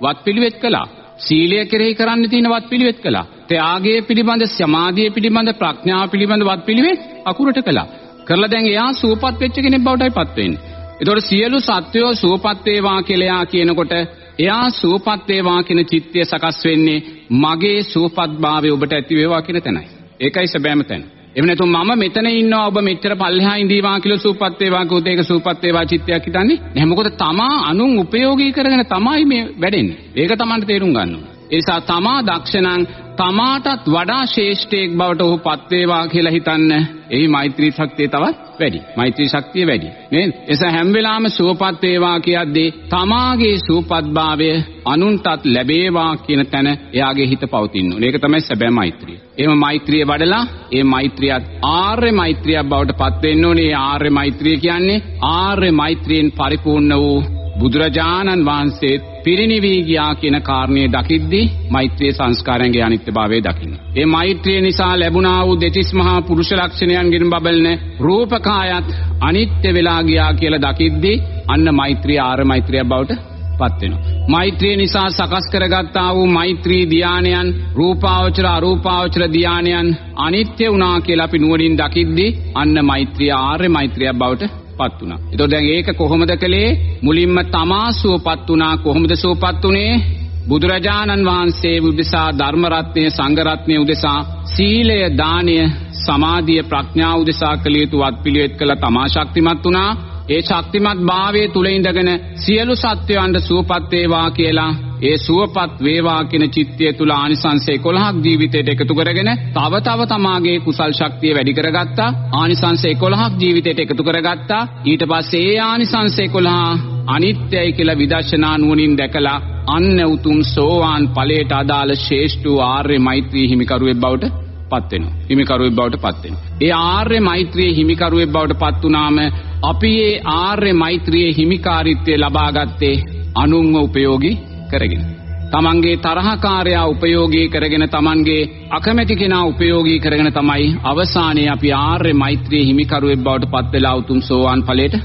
වත් පිළිවෙත් කළා. සීලය කෙරෙහි කරන්න තියෙන වත් පිළිවෙත් කළා. ත්‍යාගය පිළිබඳ සමාධිය පිළිබඳ ප්‍රඥාව පිළිබඳ වත් පිළිවෙත් අකුරට කළා. කරලා දැන් එයා සුවපත් වෙච්ච කෙනෙක් බවටයි පත් වෙන්නේ. ඒතකොට සියලු සත්වයෝ සුවපත් වේවා කියලා කියනකොට එයා සුවපත් වේවා කියන චිත්තය සකස් වෙන්නේ මගේ සුවපත්භාවය ඔබට ඇති වේවා කියන තැනයි. ඒකයි සැබෑම තැන. එහෙම නැත්නම් මම මෙතන ඉන්නවා ඔබ මෙච්චර පල්ලෙහා ඉඳීවා කියලා සුවපත් වේවා කිව්වොත් ඒක සුවපත් වේවා චිත්තයක් හිතන්නේ. නැහැ මොකද තමා අනුන් උපයෝගී කරගෙන තමයි මේ වැඩෙන්නේ. ඒක Tamanට තේරුම් ගන්න ඕනේ. ඒ නිසා තමා දක්ෂණං තමාටත් වඩා ශ්‍රේෂ්ඨයෙක් බවට ඔහු පත් වේවා කියලා හිතන්න. එහි මෛත්‍රී ශක්තිය තවත් වැඩි. මෛත්‍රී ශක්තිය වැඩි. නේද? එස හැම වෙලාවෙම සුවපත් වේවා කියද්දී තමාගේ සුවපත්භාවය අනුන්ටත් ලැබේවා කියන තැන එයාගේ හිත පවතින්න ඕනේ. ඒක තමයි සැබෑ මෛත්‍රිය. එහෙම මෛත්‍රිය වඩලා ඒ මෛත්‍රියත් ආර්ය මෛත්‍රියක් බවට පත් වෙන්න ඕනේ. ආර්ය මෛත්‍රිය කියන්නේ ආර්ය මෛත්‍රියෙන් පරිපූර්ණ වූ බුදුරජාණන් වහන්සේ පිරිනිවී ගියා කියන කාරණේ දකිද්දී මෛත්‍රී සංස්කාරයන්ගේ අනිත්‍යභාවය දකින්න. ඒ මෛත්‍රිය නිසා ලැබුණා වූ දෙතිස් මහා පුරුෂ ලක්ෂණයන්ගෙන් බබලන රූපකායත් අනිත්‍ය වෙලා ගියා කියලා දකිද්දී අන්න මෛත්‍රී ආර මෛත්‍රියක් බවට පත් වෙනවා. මෛත්‍රිය නිසා සකස් කරගත්තා වූ මෛත්‍රී ධානයන් රූපාවචර අරූපාවචර ධානයන් අනිත්‍ය වුණා කියලා අපි නුවණින් දකිද්දී අන්න මෛත්‍රිය ආර්ය මෛත්‍රියක් බවට පත් වුණා. ඒතකොට දැන් ඒක කොහොමද කළේ? මුලින්ම තමා සුවපත් වුණා. කොහොමද සුවපත් උනේ? බුදුරජාණන් වහන්සේ උදෙසා ධර්ම රත්නය සංඝ රත්නය උදෙසා සීලය දානය සමාධිය ප්‍රඥා උදෙසා කළ යුතු වත්පිළිවෙත් කළ තමා ශක්තිමත් වුණා. ඒ ශක්තිමත් භාවයේ තුල ඉඳගෙන සියලු සත්වයන්ට සුවපත් වේවා කියලා ඒ සුවපත් වේවා කියන චිත්තය තුල ආනිසංස 11ක් ජීවිතයට එකතු කරගෙන තව තව තමාගේ කුසල් ශක්තිය වැඩි කරගත්තා. ආනිසංස 11ක් ජීවිතයට එකතු කරගත්තා. ඊට පස්සේ ඒ ආනිසංස 11 අනිත්‍යයි කියලා විදර්ශනා නුවණින් දැකලා අන්න උතුම් සෝවාන් ඵලයට අදාළ ශ්‍රේෂ්ඨ ආර්ය මෛත්‍රී හිමිකරුවෙක් බවට පත් වෙනවා. හිමිකරුවෙක් බවට පත් වෙනවා. ඒ ආර්ය මෛත්‍රියේ හිමිකරුවෙක් බවට පත් වුනාම අපි ඒ ආර්ය මෛත්‍රියේ හිමිකාරීත්වය ලබා ගත්තේ අනුන්ව උපයෝගී කරගෙන. තමන්ගේ තරහකාරයා උපයෝගී කරගෙන තමන්ගේ අකමැති කෙනා උපයෝගී කරගෙන තමයි අවසානයේ අපි ආර්ය මෛත්‍රියේ හිමිකරුවෙක් බවට පත් වෙලා උතුම් සෝවාන් ඵලයට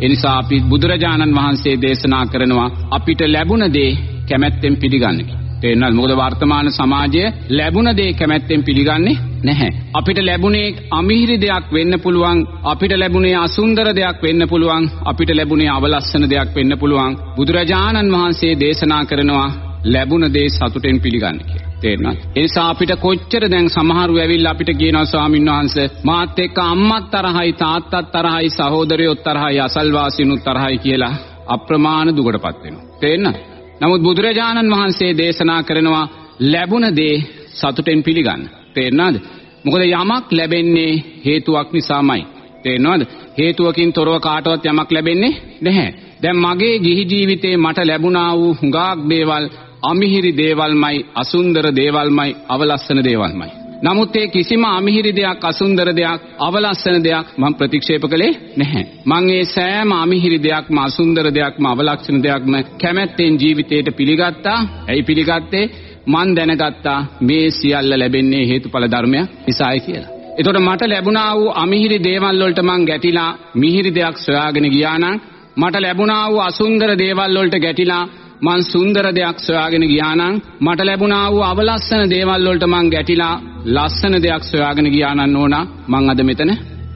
එනිසා අපි බුදුරජාණන් වහන්සේ දේශනා කරනවා අපිට ලැබුණ දේ කැමැත්තෙන් පිළිගන්න කියලා. තේරෙනවද? මොකද වර්තමාන සමාජය ලැබුණ දේ කැමැත්තෙන් පිළිගන්නේ නැහැ. අපිට ලැබුණේ අමිහිරි දෙයක් වෙන්න පුළුවන්. අපිට ලැබුණේ අසුන්දර දෙයක් වෙන්න පුළුවන්. අපිට ලැබුණේ අවලස්සන දෙයක් වෙන්න පුළුවන්. බුදුරජාණන් වහන්සේ දේශනා කරනවා ලැබුණ දේ සතුටෙන් පිළිගන්න කියලා. තේරෙනවද? ඒ නිසා අපිට කොච්චර දැන් සමහරු ඇවිල්ලා අපිට කියනවා ස්වාමීන් වහන්සේ මාත් එක්ක අම්මත් තරහයි තාත්තත් තරහයි සහෝදරයොත් තරහයි අසල්වාසීනුත් තරහයි කියලා අප්‍රමාණ දුකටපත් වෙනවා. තේරෙනවද? නමුත් බුදුරජාණන් වහන්සේ දේශනා කරනවා ලැබුණ දේ සතුටෙන් පිළිගන්න. තේරෙනවද? මොකද යමක් ලැබෙන්නේ හේතුවක් නිසාමයි. තේරෙනවද? හේතුවකින් තොරව කාටවත් යමක් ලැබෙන්නේ නැහැ. දැන් මගේ ගිහි ජීවිතේ මට ලැබුණා වූ හුඟක් දේවල් අමිහිරි දේවල්මයි අසුන්දර දේවල්මයි අවලස්සන දේවල්මයි. නමුත් ඒ කිසිම අමිහිරි දෙයක් අසුන්දර දෙයක් අවලස්සන දෙයක් මම ප්‍රතික්ෂේප කළේ නැහැ. මම ඒ සෑම අමිහිරි දෙයක්ම අසුන්දර දෙයක්ම අවලක්ෂණ දෙයක්ම කැමැත්තෙන් ජීවිතයට පිළිගත්තා. ඇයි පිළිගත්තේ? මන් දැනගත්තා මේ සියල්ල ලැබෙන්නේ හේතුඵල ධර්මයක් නිසායි කියලා. එතකොට මට ලැබුණා වූ අමිහිරි දේවල් වලට මං ගැටිලා මිහිරි දෙයක් සොයාගෙන ගියා නම් මට ලැබුණා වූ අසුන්දර දේවල් වලට ගැටිලා මං සුන්දර දෙයක් සොයාගෙන ගියා නම් මට ලැබුණා වූ අවලස්සන දේවල් වලට මං ගැටිලා ලස්සන දෙයක් සොයාගෙන ගියා නම් නෝනා මං අද මෙතන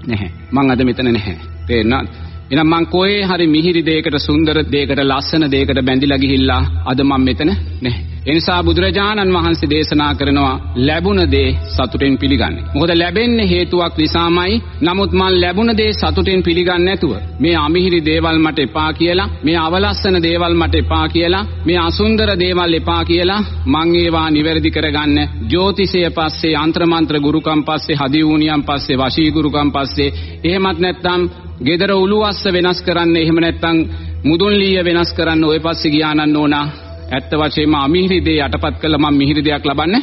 නැහැ. මං අද මෙතන නැහැ. තේරෙනවද? එහෙනම් මං කොහේ හරි මිහිරි දෙයකට සුන්දර දෙයකට ලස්සන දෙයකට බැඳිලා ගිහිල්ලා අද මං මෙතන නැහැ. එනිසා බුදුරජාණන් වහන්සේ දේශනා කරනවා ලැබුණ දේ සතුටෙන් පිළිගන්න. මොකද ලැබෙන්නේ හේතුවක් නිසාමයි. නමුත් මං ලැබුණ දේ සතුටෙන් පිළිගන්නේ නැතුව මේ අමිහිරි දේවල් මට එපා කියලා, මේ අවලස්සන දේවල් මට එපා කියලා, මේ අසුන්දර දේවල් එපා කියලා මං ඒවා නිවැරදි කරගන්න ජ්‍යොතිෂය පස්සේ, යంత్ర මන්ත්‍ර ගුරුකම් පස්සේ, හදිවුණියම් පස්සේ, වශී ගුරුකම් පස්සේ, එහෙමත් නැත්නම් gedara උළුවස්ස වෙනස් කරන්න එහෙම නැත්නම් මුදුන් ලීය වෙනස් කරන්න ඔය පස්සේ ගියානන්න ඕනා ඇත්ත වශයෙන්ම අමිහිරි දේ යටපත් කළා මම මිහිරි දෙයක් ලබන්න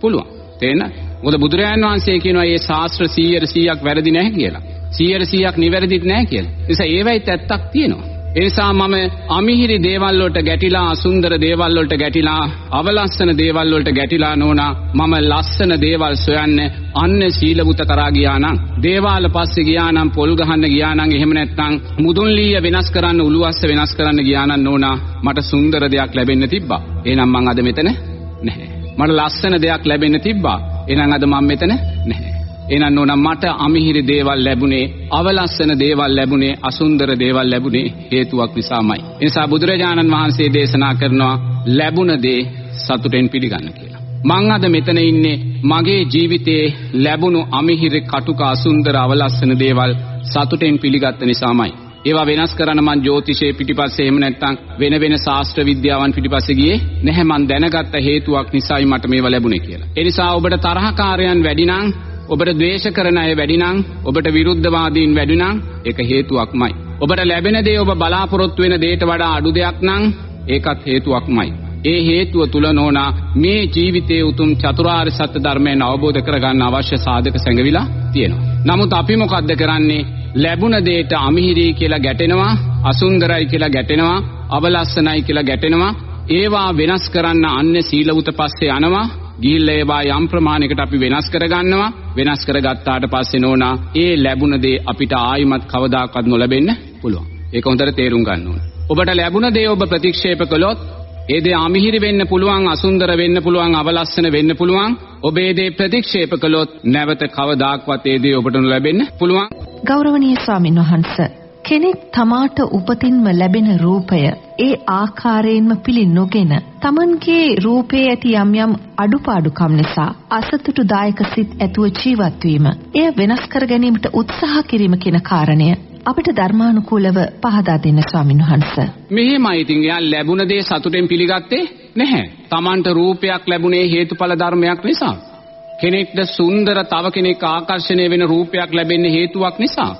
පුළුවන්. තේන මොකද බුදුරජාන් වහන්සේ කියනවා මේ ශාස්ත්‍ර 100 100ක් වැරදි නැහැ කියලා 100 100ක් නිවැරදිත් නැහැ කියලා. ඒ නිසා ඒවයිත් ඇත්තක් තියෙනවා. ඒ නිසා මම අමිහිරි දේවල් වලට ගැටිලා අසුන්දර දේවල් වලට ගැටිලා අවලස්සන දේවල් වලට ගැටිලා නෝනා මම ලස්සන දේවල් සොයන්නේ අන්න සීලබුත කරා ගියා නම් දේවාල පස්සේ ගියා නම් පොල් ගහන්න ගියා නම් එහෙම නැත්නම් මුදුන් ලීය වෙනස් කරන්න උළුවස්ස වෙනස් කරන්න ගියා නම් නෝනා මට සුන්දර දෙයක් ලැබෙන්න තිබ්බා. එහෙනම් මං අද මෙතන නැහැ. මට ලස්සන දෙයක් ලැබෙන්න තිබ්බා. එහෙනම් අද මම මෙතන නැහැ. එහෙනම් නෝනා මට අමිහිරි දේවල් ලැබුණේ අවලස්සන දේවල් ලැබුණේ අසුන්දර දේවල් ලැබුණේ හේතුවක් නිසාමයි. ඒ නිසා බුදුරජාණන් වහන්සේ දේශනා කරනවා ලැබුණ දේ සතුටෙන් පිළිගන්න කියලා. මං අද මෙතන ඉන්නේ මගේ ජීවිතේ ලැබුණු අමිහිරි කටුක අසුන්දර අවලස්සන දේවල් සතුටෙන් පිළිගත්ත නිසාමයි. ඒවා වෙනස් කරන්න මං ජ්‍යොතිෂයේ පිටිපස්සේ එහෙම නැත්නම් වෙන වෙන ශාස්ත්‍ර විද්‍යාවන් පිටිපස්සේ ගියේ නැහැ මං දැනගත්ත හේතුවක් නිසායි මට මේවා ලැබුණේ කියලා. ඒ නිසා ඔබට තරහකාරයන් වැඩි නම් ඔබට ද්වේෂ කරන අය වැඩි නම් ඔබට විරුද්ධවාදීන් වැඩි නම් ඒක හේතුවක්මයි. ඔබට ලැබෙන දේ ඔබ බලාපොරොත්තු වෙන දේට වඩා අඩු දෙයක් නම් ඒකත් හේතුවක්මයි. ඒ හේතුව තුල නෝනා මේ ජීවිතයේ උතුම් චතුරාර්ය සත්‍ය ධර්මයෙන් අවබෝධ කරගන්න අවශ්‍ය සාධක සැඟවිලා තියෙනවා. නමුත් අපි මොකද්ද කරන්නේ? ලැබුණ දේට අමිහිරි කියලා ගැටෙනවා, අසුන්දරයි කියලා ගැටෙනවා, අවලස්සනයි කියලා ගැටෙනවා. ඒවා වෙනස් කරන්න අන්නේ සීලවුත පස්සේ යනවා. ගිහිල්ලා ඒවා යම් ප්‍රමාණයකට අපි වෙනස් කරගන්නවා. වෙනස් කරගත්තාට පස්සේ නෝනා ඒ ලැබුණ දේ අපිට ආයිමත් කවදාකවත් නොලැබෙන්න පුළුවන්. ඒක හොඳට තේරුම් ගන්න ඕන. ඔබට ලැබුණ දේ ඔබ ප්‍රතික්ෂේප කළොත් ඒ දේ අමිහිරි වෙන්න පුළුවන් අසුන්දර වෙන්න පුළුවන් අවලස්සන වෙන්න පුළුවන් ඔබේ දේ ප්‍රතික්ෂේප කළොත් නැවත කවදාක්වත් ඒ දේ ඔබට ලැබෙන්න පුළුවන් ගෞරවනීය ස්වාමින් වහන්සේ කෙනෙක් තමාට උපතින්ම ලැබෙන රූපය ඒ ආකාරයෙන්ම පිළි නොගෙන Tamanගේ රූපයේ ඇති යම් යම් අඩුපාඩුකම් නිසා අසතුටුදායක සිත් ඇතුව ජීවත් වීම එය වෙනස් කර ගැනීමට උත්සාහ කිරීම කියන කාරණය අපිට ධර්මානුකූලව පහදා දෙන්න ස්වාමින් වහන්සේ. මෙහෙමයි ඉතින් එයා ලැබුණ දේ සතුටෙන් පිළිගත්තේ නැහැ. Tamanට රූපයක් ලැබුණේ හේතුඵල ධර්මයක් නිසා. කෙනෙක්ට සුන්දර තව කෙනෙක් ආකර්ෂණය වෙන රූපයක් ලැබෙන්නේ හේතුවක් නිසා.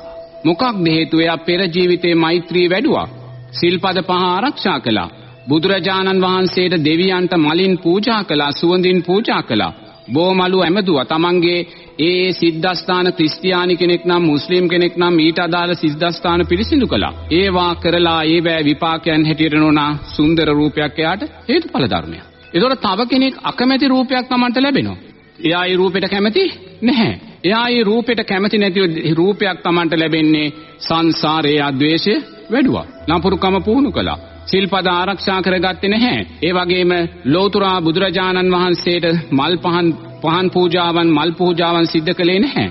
මොකක්ද හේතුව? එයා පෙර ජීවිතේ මෛත්‍රී වැඩුවා. සිල්පද පහ ආරක්ෂා කළා. බුදුරජාණන් වහන්සේට දෙවියන්ට මලින් පූජා කළා, සුවඳින් පූජා කළා. බෝමලු ඇමදුවා. තමන්ගේ ඒ සිද්ධාස්ථාන ක්‍රිස්තියානි කෙනෙක් නම් මුස්ලිම් කෙනෙක් නම් ඊට අදාළ සිද්ධාස්ථාන පිරිසිදු කළා. ඒවා කරලා ඒවැ විපාකයන් හැටියට නෝනා සුන්දර රූපයක් එයාට හේතුඵල ධර්මයක්. ඒතකොට තව කෙනෙක් අකමැති රූපයක් Tamanට ලැබෙනවා. එයා ඒ රූපෙට කැමති නැහැ. එයා ඒ රූපෙට කැමති නැතිව රූපයක් Tamanට ලැබෙන්නේ සංසාරයේ අද්වේෂය වැඩුවා. නපුරුකම පුහුණු කළා. සිල්පද ආරක්ෂා කරගත්තේ නැහැ. ඒ වගේම ලෝතුරා බුදුරජාණන් වහන්සේට මල් පහන් පහන් පූජාවන් මල් පූජාවන් සිද්ධ කළේ නැහැ.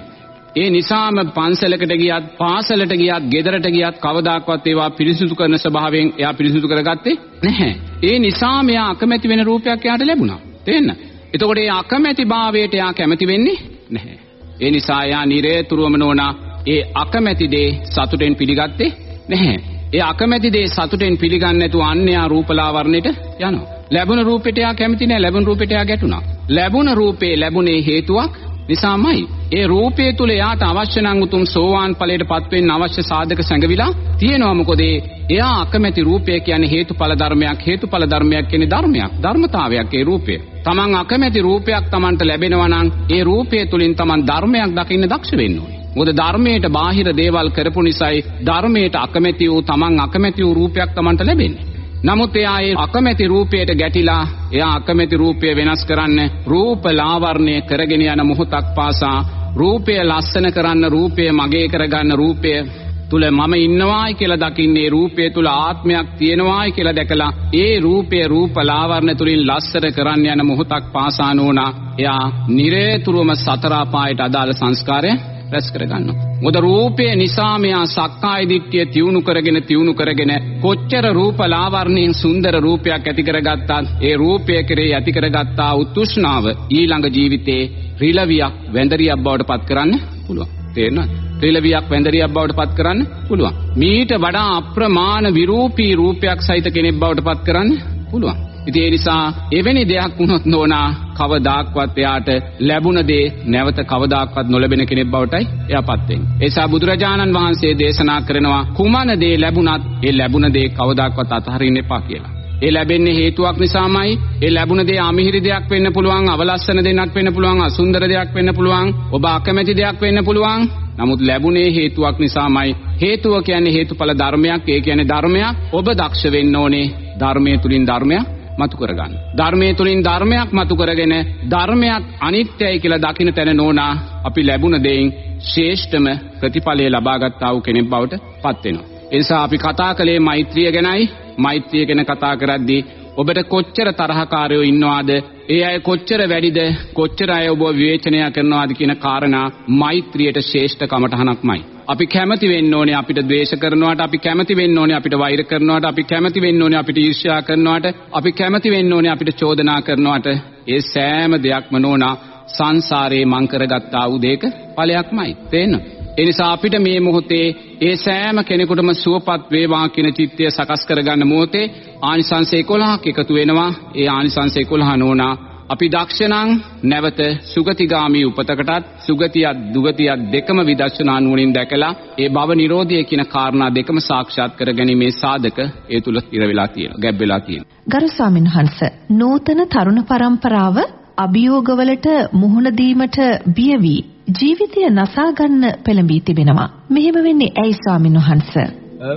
ඒ නිසාම පන්සලකට ගියත් පාසලට ගියත් ගෙදරට ගියත් කවදාකවත් ඒවා පිරිසිදු කරන ස්වභාවයෙන් එයා පිරිසිදු කරගත්තේ නැහැ. ඒ නිසා මෙයා අකමැති වෙන රූපයක් එයාට ලැබුණා. තේන්න? එතකොට ඒ අකමැති භාවයට එයා කැමති වෙන්නේ නැහැ. ඒ නිසා එයා නිරේතුරුවම නෝනා ඒ අකමැති දේ සතුටෙන් පිළිගත්තේ නැහැ. ඒ අකමැති දේ සතුටෙන් පිළිගන්නේ නැතුව අන්‍යයා රූපලාවරණයට යනවා. ලැබුණ රූපෙට එයා කැමති නැහැ. ලැබුණ රූපෙට එයා ගැටුණා. ලැබුණ රූපේ ලැබුණේ හේතුවක් නිසාමයි. ඒ රූපය තුල එයාට අවශ්‍ය නම් උතුම් සෝවාන් ඵලයට පත් වෙන්න අවශ්‍ය සාධක සැඟවිලා තියෙනවා. මොකද එයා අකමැති රූපය කියන්නේ හේතුඵල ධර්මයක්. හේතුඵල ධර්මයක් කියන්නේ ධර්මයක්. ධර්මතාවයක් ඒ රූපය. Taman අකමැති රූපයක් Tamanට ලැබෙනවා නම් ඒ රූපය තුලින් Taman ධර්මයක් දකින්න දක්ෂ වෙන්න ඕනේ. මොකද ධර්මයට බාහිර දේවල් කරපු නිසායි ධර්මයට අකමැති වූ Taman අකමැති වූ රූපයක් Tamanට ලැබෙන්නේ. නමුත් එයා ඒ අකමැති රූපයට ගැටිලා එයා අකමැති රූපය වෙනස් කරන්න රූප ලාවර්ණය කරගෙන යන මොහොතක් පාසා රූපය ලස්සන කරන්න රූපය මගේ කරගන්න රූපය තුල මම ඉන්නවායි කියලා දකින්නේ රූපය තුල ආත්මයක් තියෙනවායි කියලා දැකලා ඒ රූපය රූප ලාවර්ණ තුලින් ලස්සන කරන්න යන මොහොතක් පාසා නෝනා එයා නිරේතුරුවම සතර අපායට අදාළ සංස්කාරය රැස් කරගන්නවා. මොකද රූපය නිසා මෙයා සක්කාය දිට්ඨිය තියුණු කරගෙන තියුණු කරගෙන කොච්චර රූප ලාවර්ණයෙන් සුන්දර රූපයක් ඇති කරගත්තත් ඒ රූපය කෙරේ ඇති කරගත්තා උත්තුෂ්ණාව ඊළඟ ජීවිතේ රිලවියක් වැඳරියක් බවට පත් කරන්න පුළුවන්. තේරෙනවද? රිලවියක් වැඳරියක් බවට පත් කරන්න පුළුවන්. මීට වඩා අප්‍රමාණ විරූපී රූපයක් සහිත කෙනෙක් බවට පත් කරන්න පුළුවන්. ඉතින් ඒ නිසා එවැනි දෙයක් වුණොත් නෝනා කවදාක්වත් එයාට ලැබුණ දේ නැවත කවදාක්වත් නොලැබෙන කෙනෙක් බවටයි එයාපත් වෙන්නේ. ඒ නිසා බුදුරජාණන් වහන්සේ දේශනා කරනවා කුමන දේ ලැබුණත් ඒ ලැබුණ දේ කවදාක්වත් අතහරින්න එපා කියලා. ඒ ලැබෙන්නේ හේතුවක් නිසාමයි. ඒ ලැබුණ දේ අමිහිරි දෙයක් වෙන්න පුළුවන්, අවලස්සන දෙයක් වෙන්න පුළුවන්, අසුන්දර දෙයක් වෙන්න පුළුවන්, ඔබ අකමැති දෙයක් වෙන්න පුළුවන්. නමුත් ලැබුණේ හේතුවක් නිසාමයි. හේතුව කියන්නේ හේතුඵල ධර්මයක්. ඒ කියන්නේ ධර්මයක්. ඔබ දක්ෂ වෙන්න ඕනේ ධර්මයේ තුලින් ධර්මයක් මතු කරගන්න. ධර්මයේ තුලින් ධර්මයක් මතු කරගෙන ධර්මයක් අනිත්‍යයි කියලා දකින්න තැන නෝනා අපි ලැබුණ දෙයින් ශ්‍රේෂ්ඨම ප්‍රතිඵලය ලබා ගත්තා වූ කෙනෙක් බවට පත් වෙනවා. ඒ නිසා අපි කතා කළේ මෛත්‍රිය ගැනයි. මෛත්‍රිය ගැන කතා කරද්දී ඔබට කොච්චර තරහකාරයෝ ඉන්නවාද? ඒ අය කොච්චර වැඩිද? කොච්චර අය ඔබ විවේචනය කරනවාද කියන කාරණා මෛත්‍රියට ශ්‍රේෂ්ඨ කමටහනක්මයි. අපි කැමති වෙන්න ඕනේ අපිට ද්වේෂ කරනවාට අපි කැමති වෙන්න ඕනේ අපිට වෛර කරනවාට අපි කැමති වෙන්න ඕනේ අපිට ඊර්ෂ්‍යා කරනවාට අපි කැමති වෙන්න ඕනේ අපිට චෝදනා කරනවාට. ඒ සෑම දෙයක්ම නෝනා සංසාරේ මං කරගත්තා වූ දෙයක ඵලයක්මයි. තේන්න ඒ නිසා අපිට මේ මොහොතේ ඒ සෑම කෙනෙකුටම සුවපත් වේවා කියන චිත්තය සකස් කරගන්න මොහොතේ ආනිසංස 11ක් එකතු වෙනවා. ඒ ආනිසංස 11 නෝනා අපි දක්ෂණං නැවත සුගතිගාමී උපතකටත් සුගතියක් දුගතියක් දෙකම විදර්ශනා නුවණින් දැකලා ඒ භව නිරෝධය කියන කාරණා දෙකම සාක්ෂාත් කරගැනීමේ සාධක ඒ තුල ඉර වෙලා තියෙනවා ගැබ් වෙලා තියෙනවා. ගරු ස්වාමීන් වහන්ස නූතන තරුණ පරම්පරාව අභියෝගවලට මුහුණ දීමට බිය වී ජීවිතය නසා ගන්න පෙළඹී තිබෙනවා. මෙහෙම වෙන්නේ ඇයි ස්වාමීන් වහන්ස?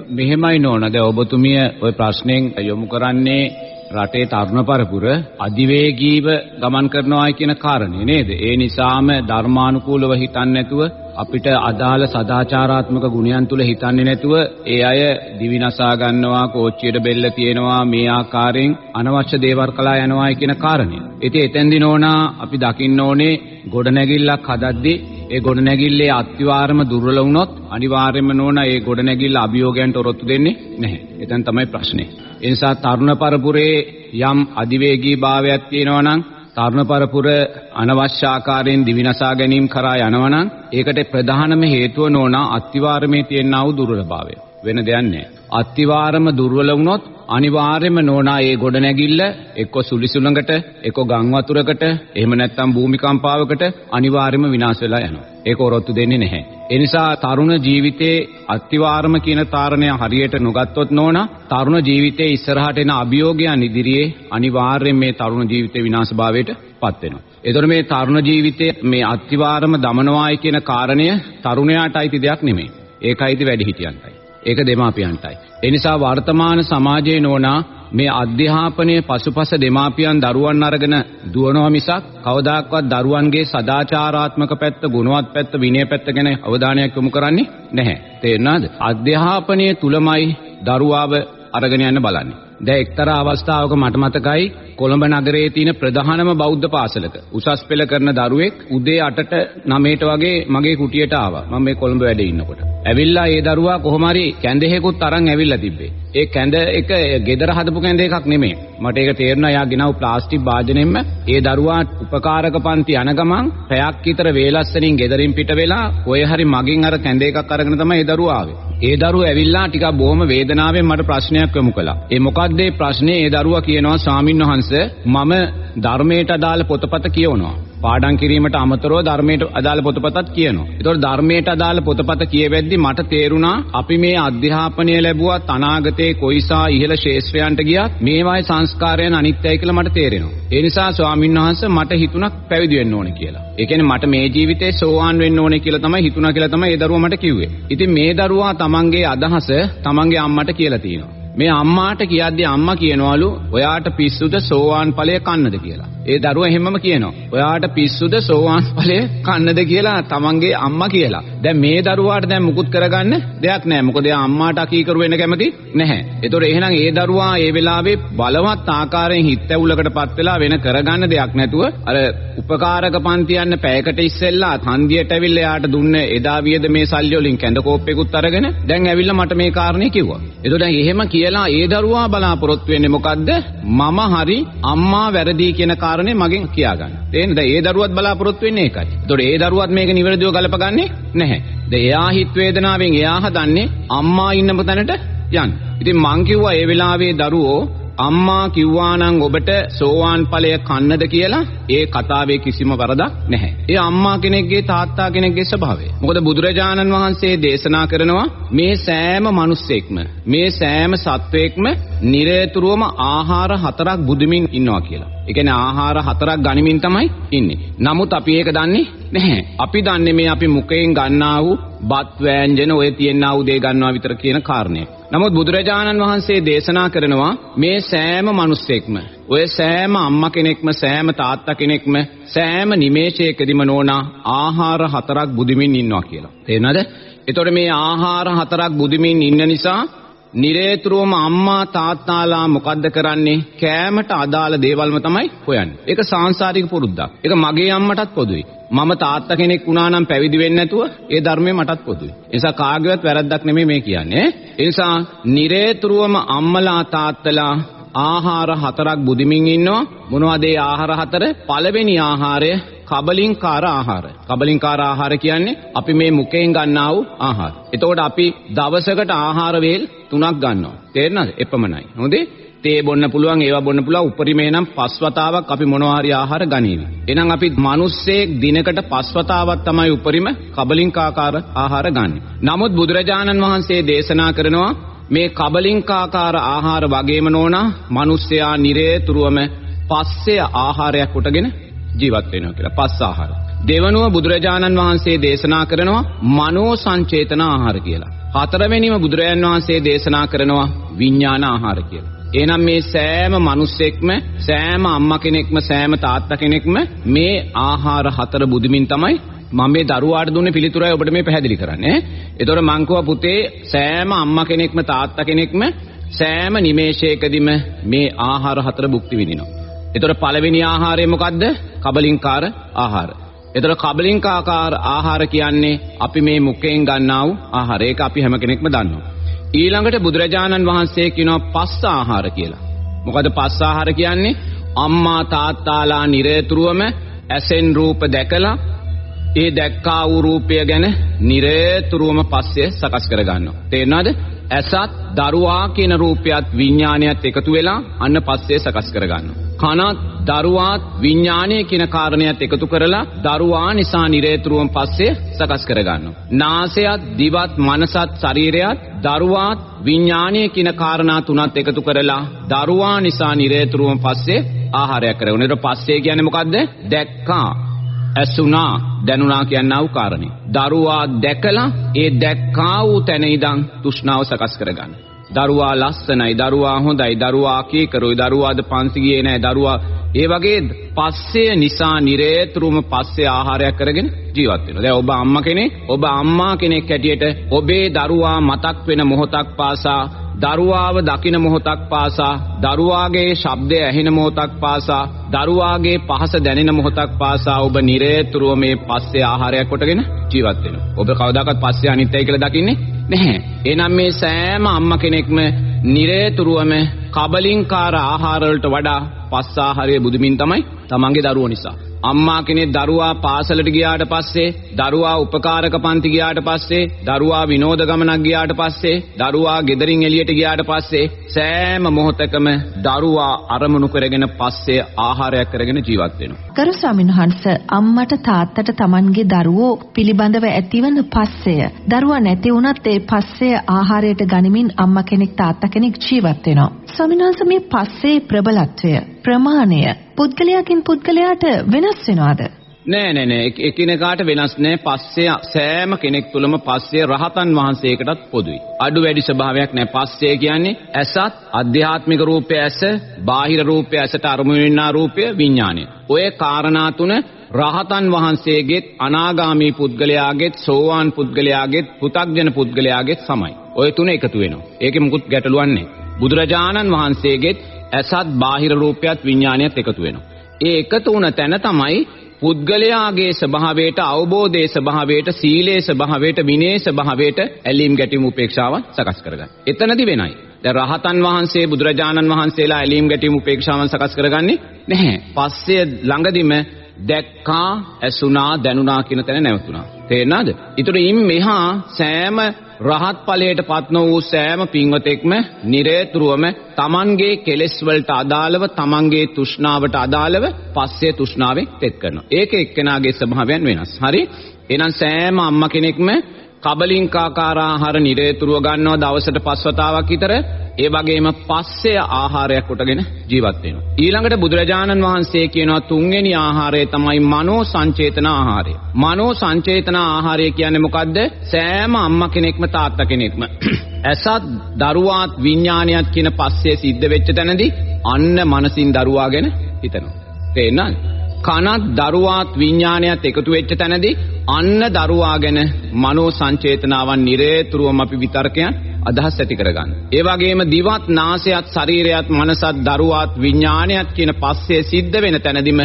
මෙහෙමයි නෝන. දැන් ඔබතුමිය ওই ප්‍රශ්නෙන් යොමු කරන්නේ රටේ තරුණ පරපුර අධිවේගීව ගමන් කරනවා කියන කාරණේ නේද? ඒ නිසාම ධර්මානුකූලව හිතන්නේ නැතුව අපිට අදාළ සදාචාරාත්මක ගුණයන් තුල හිතන්නේ නැතුව ඒ අය දිවිනසා ගන්නවා කෝච්චියට බෙල්ල තියෙනවා මේ ආකාරයෙන් අනවශ්‍ය දේවල් කළා යනවා කියන කාරණය. ඉතින් එතෙන්දී නෝනා අපි දකින්න ඕනේ ගොඩනැගිල්ලක් හදද්දී ඒ ගොඩනැගිල්ලේ අත්විවරම දුර්වල වුණොත් අනිවාර්යයෙන්ම නෝනා ඒ ගොඩනැගිල්ල අභියෝගයන්ට ඔරොත්තු දෙන්නේ නැහැ. එතෙන් තමයි ප්‍රශ්නේ. ඒ නිසා තරුණ පරපුරේ යම් අධිවේගී භාවයක් තියෙනවා නම් තරුණ පරපුර අනවශ්‍ය ආකාරයෙන් දිවිනසා ගැනීම කරා යනවනම් ඒකට ප්‍රධානම හේතුව නෝනා අත්විවරමේ තියෙනා වූ දුර්වලභාවය. වෙන දෙයක් නැහැ. අත්විවරම දුර්වල වුණොත් අනිවාර්යයෙන්ම නෝනා ඒ ගොඩනැගිල්ල එක්ක සුලිසුලඟට එක්ක ගම් වතුරකට එහෙම නැත්නම් භූමිකම්පාවකට අනිවාර්යයෙන්ම විනාශ වෙලා යනවා. ඒක ඔරොත්තු දෙන්නේ නැහැ. ඒ නිසා තරුණ ජීවිතයේ අත්විවරම කියන තාරණය හරියට නොගත්තොත් නෝනා තරුණ ජීවිතයේ ඉස්සරහට එන අභියෝගයන් ඉදිරියේ අනිවාර්යයෙන් මේ තරුණ ජීවිතේ විනාශභාවයට පත් වෙනවා. ඒතර මේ තරුණ ජීවිතයේ මේ අත්විවරම දමනවායි කියන කාරණය තරුණයාට අයිති දෙයක් නෙමෙයි. ඒකයිති වැඩිහිටියන්ටයි. ඒක දෙමාපියන්ටයි. ඒ නිසා වර්තමාන සමාජයේ නෝනා මේ අධ්‍යාපනයේ පසුපස දෙමාපියන් දරුවන් අරගෙන දුවනවා මිසක් කවදාක්වත් දරුවන්ගේ සදාචාරාත්මක පැත්ත, ගුණවත් පැත්ත, විනය පැත්ත ගැන අවධානයක් යොමු කරන්නේ නැහැ. තේරෙනවද? අධ්‍යාපනයේ තුලමයි දරුවාව අරගෙන යන්න බලන්නේ. දැන් එක්තරා අවස්ථාවක මට මතකයි කොළඹ නගරයේ තියෙන ප්‍රධානම බෞද්ධ පාසලක උසස් පෙළ කරන දරුවෙක් උදේ 8ට 9ට වගේ මගේ කුටියට ආවා. මම මේ කොළඹ වැඩේ ඉන්නකොට. ඇවිල්ලා ඒ දරුවා කොහොම හරි කැඳෙහෙකුත් අරන් ඇවිල්ලා තිබ්බේ. ඒ කැඳ එක ගෙදර හදපු කැඳ එකක් නෙමෙයි. මට ඒක තේරුණා යා ගෙනව ප්ලාස්ටික් භාජනෙම්ම ඒ දරුවා උපකාරක පන්ති යන ගමන් පැයක් විතර වේලස්සනින් ගෙදරින් පිට වෙලා ඔය හරි මගෙන් අර කැඳ එකක් අරගෙන තමයි ඒ දරුවා ආවේ. ඒ දරුවා ඇවිල්ලා ටිකක් බොහොම වේදනාවෙන් මට ප්‍රශ්නයක් යොමු කළා. ඒ මොකක්ද ඒ ප්‍රශ්නේ? ඒ දරුවා කියනවා ස්වාමින්වහන්සේ මම ධර්මයට අදාළ පොතපත කියවනවා. පාඩම් කිරීමට අමතරව ධර්මයට අදාළ පොතපතත් කියනවා. ඒතකොට ධර්මයට අදාළ පොතපත කියවෙද්දි මට තේරුණා අපි මේ අධ්‍යාපනය ලැබුවත් අනාගතේ කොයිසා ඉහළ ශේෂ්ත්‍රයන්ට ගියත් මේවායේ සංස්කාරයන් අනිත්‍යයි කියලා මට තේරෙනවා. ඒ නිසා ස්වාමින්වහන්සේ මට හිතුණා පැවිදි වෙන්න ඕනේ කියලා. ඒ කියන්නේ මට මේ ජීවිතේ සෝවාන් වෙන්න ඕනේ කියලා තමයි හිතුණා කියලා තමයි ඒ දරුවා මට කිව්වේ. ඉතින් මේ දරුවා තමන්ගේ අදහස තමන්ගේ අම්මට කියලා තියෙනවා. මේ අම්මාට කියද්දී අම්මා කියනවලු ඔයාට පිස්සුද සෝවාන් ඵලය කන්නද කියලා. ඒ දරුවා එහෙමම කියනවා. ඔයාට පිස්සුද සෝවාන් ඵලය කන්නද කියලා තමන්ගේ අම්මා කියලා. දැන් මේ දරුවාට දැන් මුකුත් කරගන්න දෙයක් නැහැ. මොකද එයා අම්මාට අකීකරු වෙන්න කැමති නැහැ. ඒතොර එහෙනම් ඒ දරුවා ඒ වෙලාවේ බලවත් ආකාරයෙන් හිත ඇවුලකටපත් වෙලා වෙන කරගන්න දෙයක් නැතුව අර උපකාරක පන්ති යන්න පැයකට ඉස්සෙල්ලා හන්දියට ඇවිල්ලා එයාට දුන්න එදා වියද මේ සල්ලි වලින් කැඳ කෝප්පෙකුත් අරගෙන දැන් ඇවිල්ලා මට මේ කාරණේ කිව්වා. ඒතොර දැන් එහෙම කියලා ඒ දරුවා බලාපොරොත්තු වෙන්නේ මොකද්ද? මම හරි අම්මා වැරදි කියන කාරණේ මගෙන් කියාගන්න. තේරෙනද? ඒ දරුවත් බලාපොරොත්තු වෙන්නේ ඒකයි. ඒතොර ඒ දරුවත් මේක නිවැරදිව ගලපගන්නේ නැහැ. දැන් එයා හිත වේදනාවෙන් එයා හදන්නේ අම්මා ඉන්න තැනට යන්න. ඉතින් මං කිව්වා ඒ වෙලාවේ දරුවෝ අම්මා කිව්වා නම් ඔබට සෝවාන් ඵලය කන්නද කියලා ඒ කතාවේ කිසිම වරදක් නැහැ. ඒ අම්මා කෙනෙක්ගේ තාත්තා කෙනෙක්ගේ ස්වභාවය. මොකද බුදුරජාණන් වහන්සේ දේශනා කරනවා මේ සෑම මිනිස්සෙක්ම මේ සෑම සත්වයක්ම නිරේතුරුවම ආහාර හතරක් බුදුමින් ඉන්නවා කියලා. ඒ කියන්නේ ආහාර හතරක් ගනිමින් තමයි ඉන්නේ. නමුත් අපි ඒක දන්නේ නැහැ. අපි දන්නේ මේ අපි මුඛයෙන් ගන්නා වූ බත් වෑංජන ඔය තියෙනා වූ දේ ගන්නවා විතර කියන කාරණය. නමුත් බුදුරජාණන් වහන්සේ දේශනා කරනවා මේ සෑම මිනිස්සෙක්ම ඔය සෑම අම්මා කෙනෙක්ම සෑම තාත්තා කෙනෙක්ම සෑම නිමේෂයකදීම නෝනා ආහාර හතරක් බුදිමින් ඉන්නවා කියලා. තේරෙනවද? එතකොට මේ ආහාර හතරක් බුදිමින් ඉන්න නිසා නිරේතුරුවම අම්මා තාත්තාලා මොකද්ද කරන්නේ? කෑමට අදාළ දේවල්ම තමයි හොයන්නේ. ඒක සාංශාරික පුරුද්දක්. ඒක මගේ අම්මටත් පොදුයි. මම තාත්තා කෙනෙක් වුණා නම් පැවිදි වෙන්නේ නැතුව ඒ ධර්මය මටත් පොදුයි. ඒ නිසා කාගේවත් වැරද්දක් නෙමෙයි මේ කියන්නේ. ඒ නිසා නිරේතුරුවම අම්මලා තාත්තලා ආහාර හතරක් බුදිමින් ඉන්නවා. මොනවද ඒ ආහාර හතර? පළවෙනි ආහාරය කබලින්කාර ආහාර. කබලින්කාර ආහාර කියන්නේ අපි මේ මුඛයෙන් ගන්නා වූ ආහාර. එතකොට අපි දවසකට ආහාර වේල් තුනක් ගන්නවා. තේරෙනවද? එපමණයි. හොඳේ? තේ බොන්න පුළුවන් ඒවා බොන්න පුළුවන් උපරිමේ නම් පස් වතාවක් අපි මොනවා හරි ආහාර ගනීවි. එහෙනම් අපි මිනිස්සෙක් දිනකට පස් වතාවක් තමයි උපරිම කබලින්කාකාර ආහාර ගන්නෙ. නමුත් බුදුරජාණන් වහන්සේ දේශනා කරනවා මේ කබලින්කාකාර ආහාර වගේම නෝනා මිනිස්සයා නිරේතුරුවම පස්සේ ආහාරයක් කොටගෙන ජීවත් වෙනවා කියලා. පස් ආහාර. දෙවනුව බුදුරජාණන් වහන්සේ දේශනා කරනවා මනෝ සංචේතන ආහාර කියලා. හතරවෙනිම බුදුරජාණන් වහන්සේ දේශනා කරනවා විඥාන ආහාර කියලා. එහෙනම් මේ සෑම මිනිස්සෙක්ම සෑම අම්මා කෙනෙක්ම සෑම තාත්තා කෙනෙක්ම මේ ආහාර හතර බුදිමින් තමයි මම මේ දරුවාට දුන්නේ පිළිතුරයි ඔබට මේ පැහැදිලි කරන්නේ. ඒතොර මං පුතේ සෑම අම්මා කෙනෙක්ම තාත්තා කෙනෙක්ම සෑම නිමේෂයකදීම මේ ආහාර හතර භුක්ති විඳිනවා. ඒතොර පළවෙනි ආහාරය මොකද්ද? කබලින්කාර ආහාර. ඒතොර කබලින්කාකාර ආහාර කියන්නේ අපි මේ මුඛයෙන් ගන්නා වූ ආහාර. ඒක අපි හැම කෙනෙක්ම දන්නවා. ඊළඟට බුදුරජාණන් වහන්සේ කියනවා පස්ස ආහාර කියලා. මොකද පස්ස ආහාර කියන්නේ අම්මා තාත්තාලා නිරේතුරුවම ඇසෙන් රූප දැකලා ඒ දැක්කා වූ රූපය ගැන නිරේතුරුවම පස්සේ සකස් කරගන්නවා. තේරෙනවද? ඇසත් දරුවා කියන රූපයත් විඥානයත් එකතු වෙලා අන්න පස්සේ සකස් කරගන්නවා. කනත් දරුවාත් විඥානය කියන කාරණයත් එකතු කරලා දරුවා නිසා නිරේතුරුවම පස්සේ සකස් කරගන්නවා. නාසයත් දිවත් මනසත් ශරීරයත් දරුවාත් විඥානය කියන කාරණා තුනත් එකතු කරලා දරුවා නිසා නිරේතුරුවම පස්සේ ආහාරයක් කරගන්න. ඊට පස්සේ කියන්නේ මොකද්ද? දැක්කා ඇසුණා දැනුණා කියනා වූ කාරණේ. දරුවා දැකලා ඒ දැක්කා වූ තැන ඉඳන් තෘෂ්ණාව සකස් කරගන්න. දරුවා ලස්සනයි, දරුවා හොඳයි, දරුවා කීකරුයි, දරුවාද පන්සි ගියේ නැහැ, දරුවා ඒ වගේ පස්සේ නිසා නිරේතුරුම පස්සේ ආහාරයක් කරගෙන ජීවත් වෙනවා. දැන් ඔබ අම්මා කෙනෙක්, ඔබ අම්මා කෙනෙක් හැටියට ඔබේ දරුවා මතක් වෙන මොහොතක් පාසා දරුවාව දකින මොහොතක් පාසා දරුවාගේ ශබ්දය ඇහෙන මොහොතක් පාසා දරුවාගේ පහස දැනෙන මොහොතක් පාසා ඔබ නිරේතුරුව මේ පස්සේ ආහාරයක් කොටගෙන ජීවත් වෙනවා. ඔබ කවදාකවත් පස්සේ අනිත්‍යයි කියලා දකින්නේ නැහැ. එහෙනම් මේ සෑම අම්මා කෙනෙක්ම නිරේතුරුවම කබලින්කාර ආහාර වලට වඩා පස් ආහාරයේ බුදුමින් තමයි තමන්ගේ දරුවෝ නිසා. අම්මා කෙනෙක් දරුවා පාසලට ගියාට පස්සේ දරුවා උපකාරක පන්ති ගියාට පස්සේ දරුවා විනෝද ගමනක් ගියාට පස්සේ දරුවා ගෙදරින් එළියට ගියාට පස්සේ සෑම මොහොතකම දරුවා අරමුණු කරගෙන පස්සේ ආහාරයක් කරගෙන ජීවත් වෙනවා. ගරු ස්වාමින්වහන්ස අම්මට තාත්තට Tamanගේ දරුවෝ පිළිබඳව ඇතිවන පස්සය දරුවා නැති වුණත් ඒ පස්සය ආහාරයට ගනිමින් අම්මා කෙනෙක් තාත්තා කෙනෙක් ජීවත් වෙනවා. ස්වාමින්වහන්ස මේ පස්සේ ප්‍රබලත්වය ප්‍රමාණය පුද්ගලයාකින් පුද්ගලයාට වෙනස් වෙනවද? නෑ නෑ නෑ එකිනෙකාට වෙනස් නෑ පස්සේ සෑම කෙනෙක් තුළම පස්සේ රහතන් වහන්සේකටත් පොදුයි. අඩු වැඩි ස්වභාවයක් නෑ පස්සේ කියන්නේ ඇසත් අධ්‍යාත්මික රූපය ඇස, බාහිර රූපය ඇසට අරමුණු වෙනා රූපය විඥානය. ඔය කාරණා තුන රහතන් වහන්සේගෙත් අනාගාමී පුද්ගලයාගෙත් සෝවාන් පුද්ගලයාගෙත් පු탁ජන පුද්ගලයාගෙත් සමයි. ඔය තුන එකතු වෙනවා. ඒකේ මුකුත් ගැටලුවක් නෑ. බුදුරජාණන් වහන්සේගෙත් ඇසත් බාහිර රූපයත් විඥානයත් එකතු වෙනවා. ඒ එකතු වුණ තැන තමයි පුද්ගලයාගේ ස්වභාවයට අවබෝධයේ ස්වභාවයට සීලයේ ස්වභාවයට විනයේ ස්වභාවයට ඇලීම් ගැටීම් උපේක්ෂාවන් සකස් කරගන්න. එතනදි වෙනයි. දැන් රහතන් වහන්සේ බුදුරජාණන් වහන්සේලා ඇලීම් ගැටීම් උපේක්ෂාවන් සකස් කරගන්නේ නැහැ. පස්සේ ළඟදිම දැක්කා, ඇසුණා, දැනුණා කියන තැන නැවතුණා. තේරෙනවද? ඊටු ඉන් මෙහා සෑම රහත් ඵලයට පත් වූ සෑම පින්වතෙක්ම නිරේතුරුවම තමන්ගේ කෙලෙස් වලට අදාළව තමන්ගේ තෘෂ්ණාවට අදාළව පස්සේ තෘෂ්ණාවෙන් තෙත් කරනවා. ඒක එක්කෙනාගේ ස්වභාවයන් වෙනස්. හරි? එහෙනම් සෑම අම්මා කෙනෙක්ම කබලින්කාකාර ආහාර නිරේතුරුව ගන්නවා දවසට පස් වතාවක් විතර. ඒ වගේම පස්සේ ආහාරයක් කොටගෙන ජීවත් වෙනවා. ඊළඟට බුදුරජාණන් වහන්සේ කියනවා තුන්වෙනි ආහාරය තමයි මනෝ සංචේතන ආහාරය. මනෝ සංචේතන ආහාරය කියන්නේ මොකද්ද? සෑම අම්මා කෙනෙක්ම තාත්තා කෙනෙක්ම ඇසත් දරුවාත් විඥානියත් කියන පස්සේ සිද්ධ වෙච්ච තැනදී අන්න මනසින් දරුවා ගැන හිතනවා. තේරෙනවද? කනත් දරුවාත් විඥානයත් එකතු වෙච්ච තැනදී අන්න දරුවා ගැන මනෝ සංචේතනාවන් නිරේතුරුවම අපි විතර්කයන් අදහස් ඇති කරගන්න. ඒ වගේම දිවත් නාසයත් ශරීරයත් මනසත් දරුවාත් විඥානයත් කියන පස්සේ සිද්ධ වෙන තැනදිම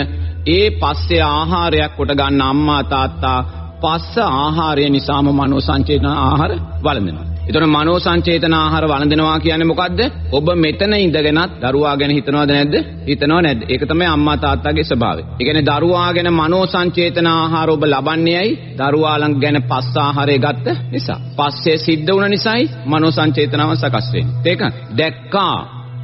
ඒ පස්සේ ආහාරයක් කොට ගන්න අම්මා තාත්තා පස්ස ආහාරය නිසාම මනෝ සංචේතන ආහාර වළඳනවා. ඒතර මනෝ සංචේතන ආහාර වළඳනවා කියන්නේ මොකද්ද? ඔබ මෙතන ඉඳගෙනත් දරුවා ගැන හිතනවද නැද්ද? හිතනව නැද්ද? ඒක තමයි අම්මා තාත්තාගේ ස්වභාවය. ඒ කියන්නේ දරුවා ගැන මනෝ සංචේතන ආහාර ඔබ ලබන්නේ ඇයි? දරුවා ළඟ ගැන පස්ස ආහාරය ගත්ත නිසා. පස්සේ සිද්ධ වුණ නිසායි මනෝ සංචේතනාව සකස් වෙන්නේ. ඒක දැක්කා,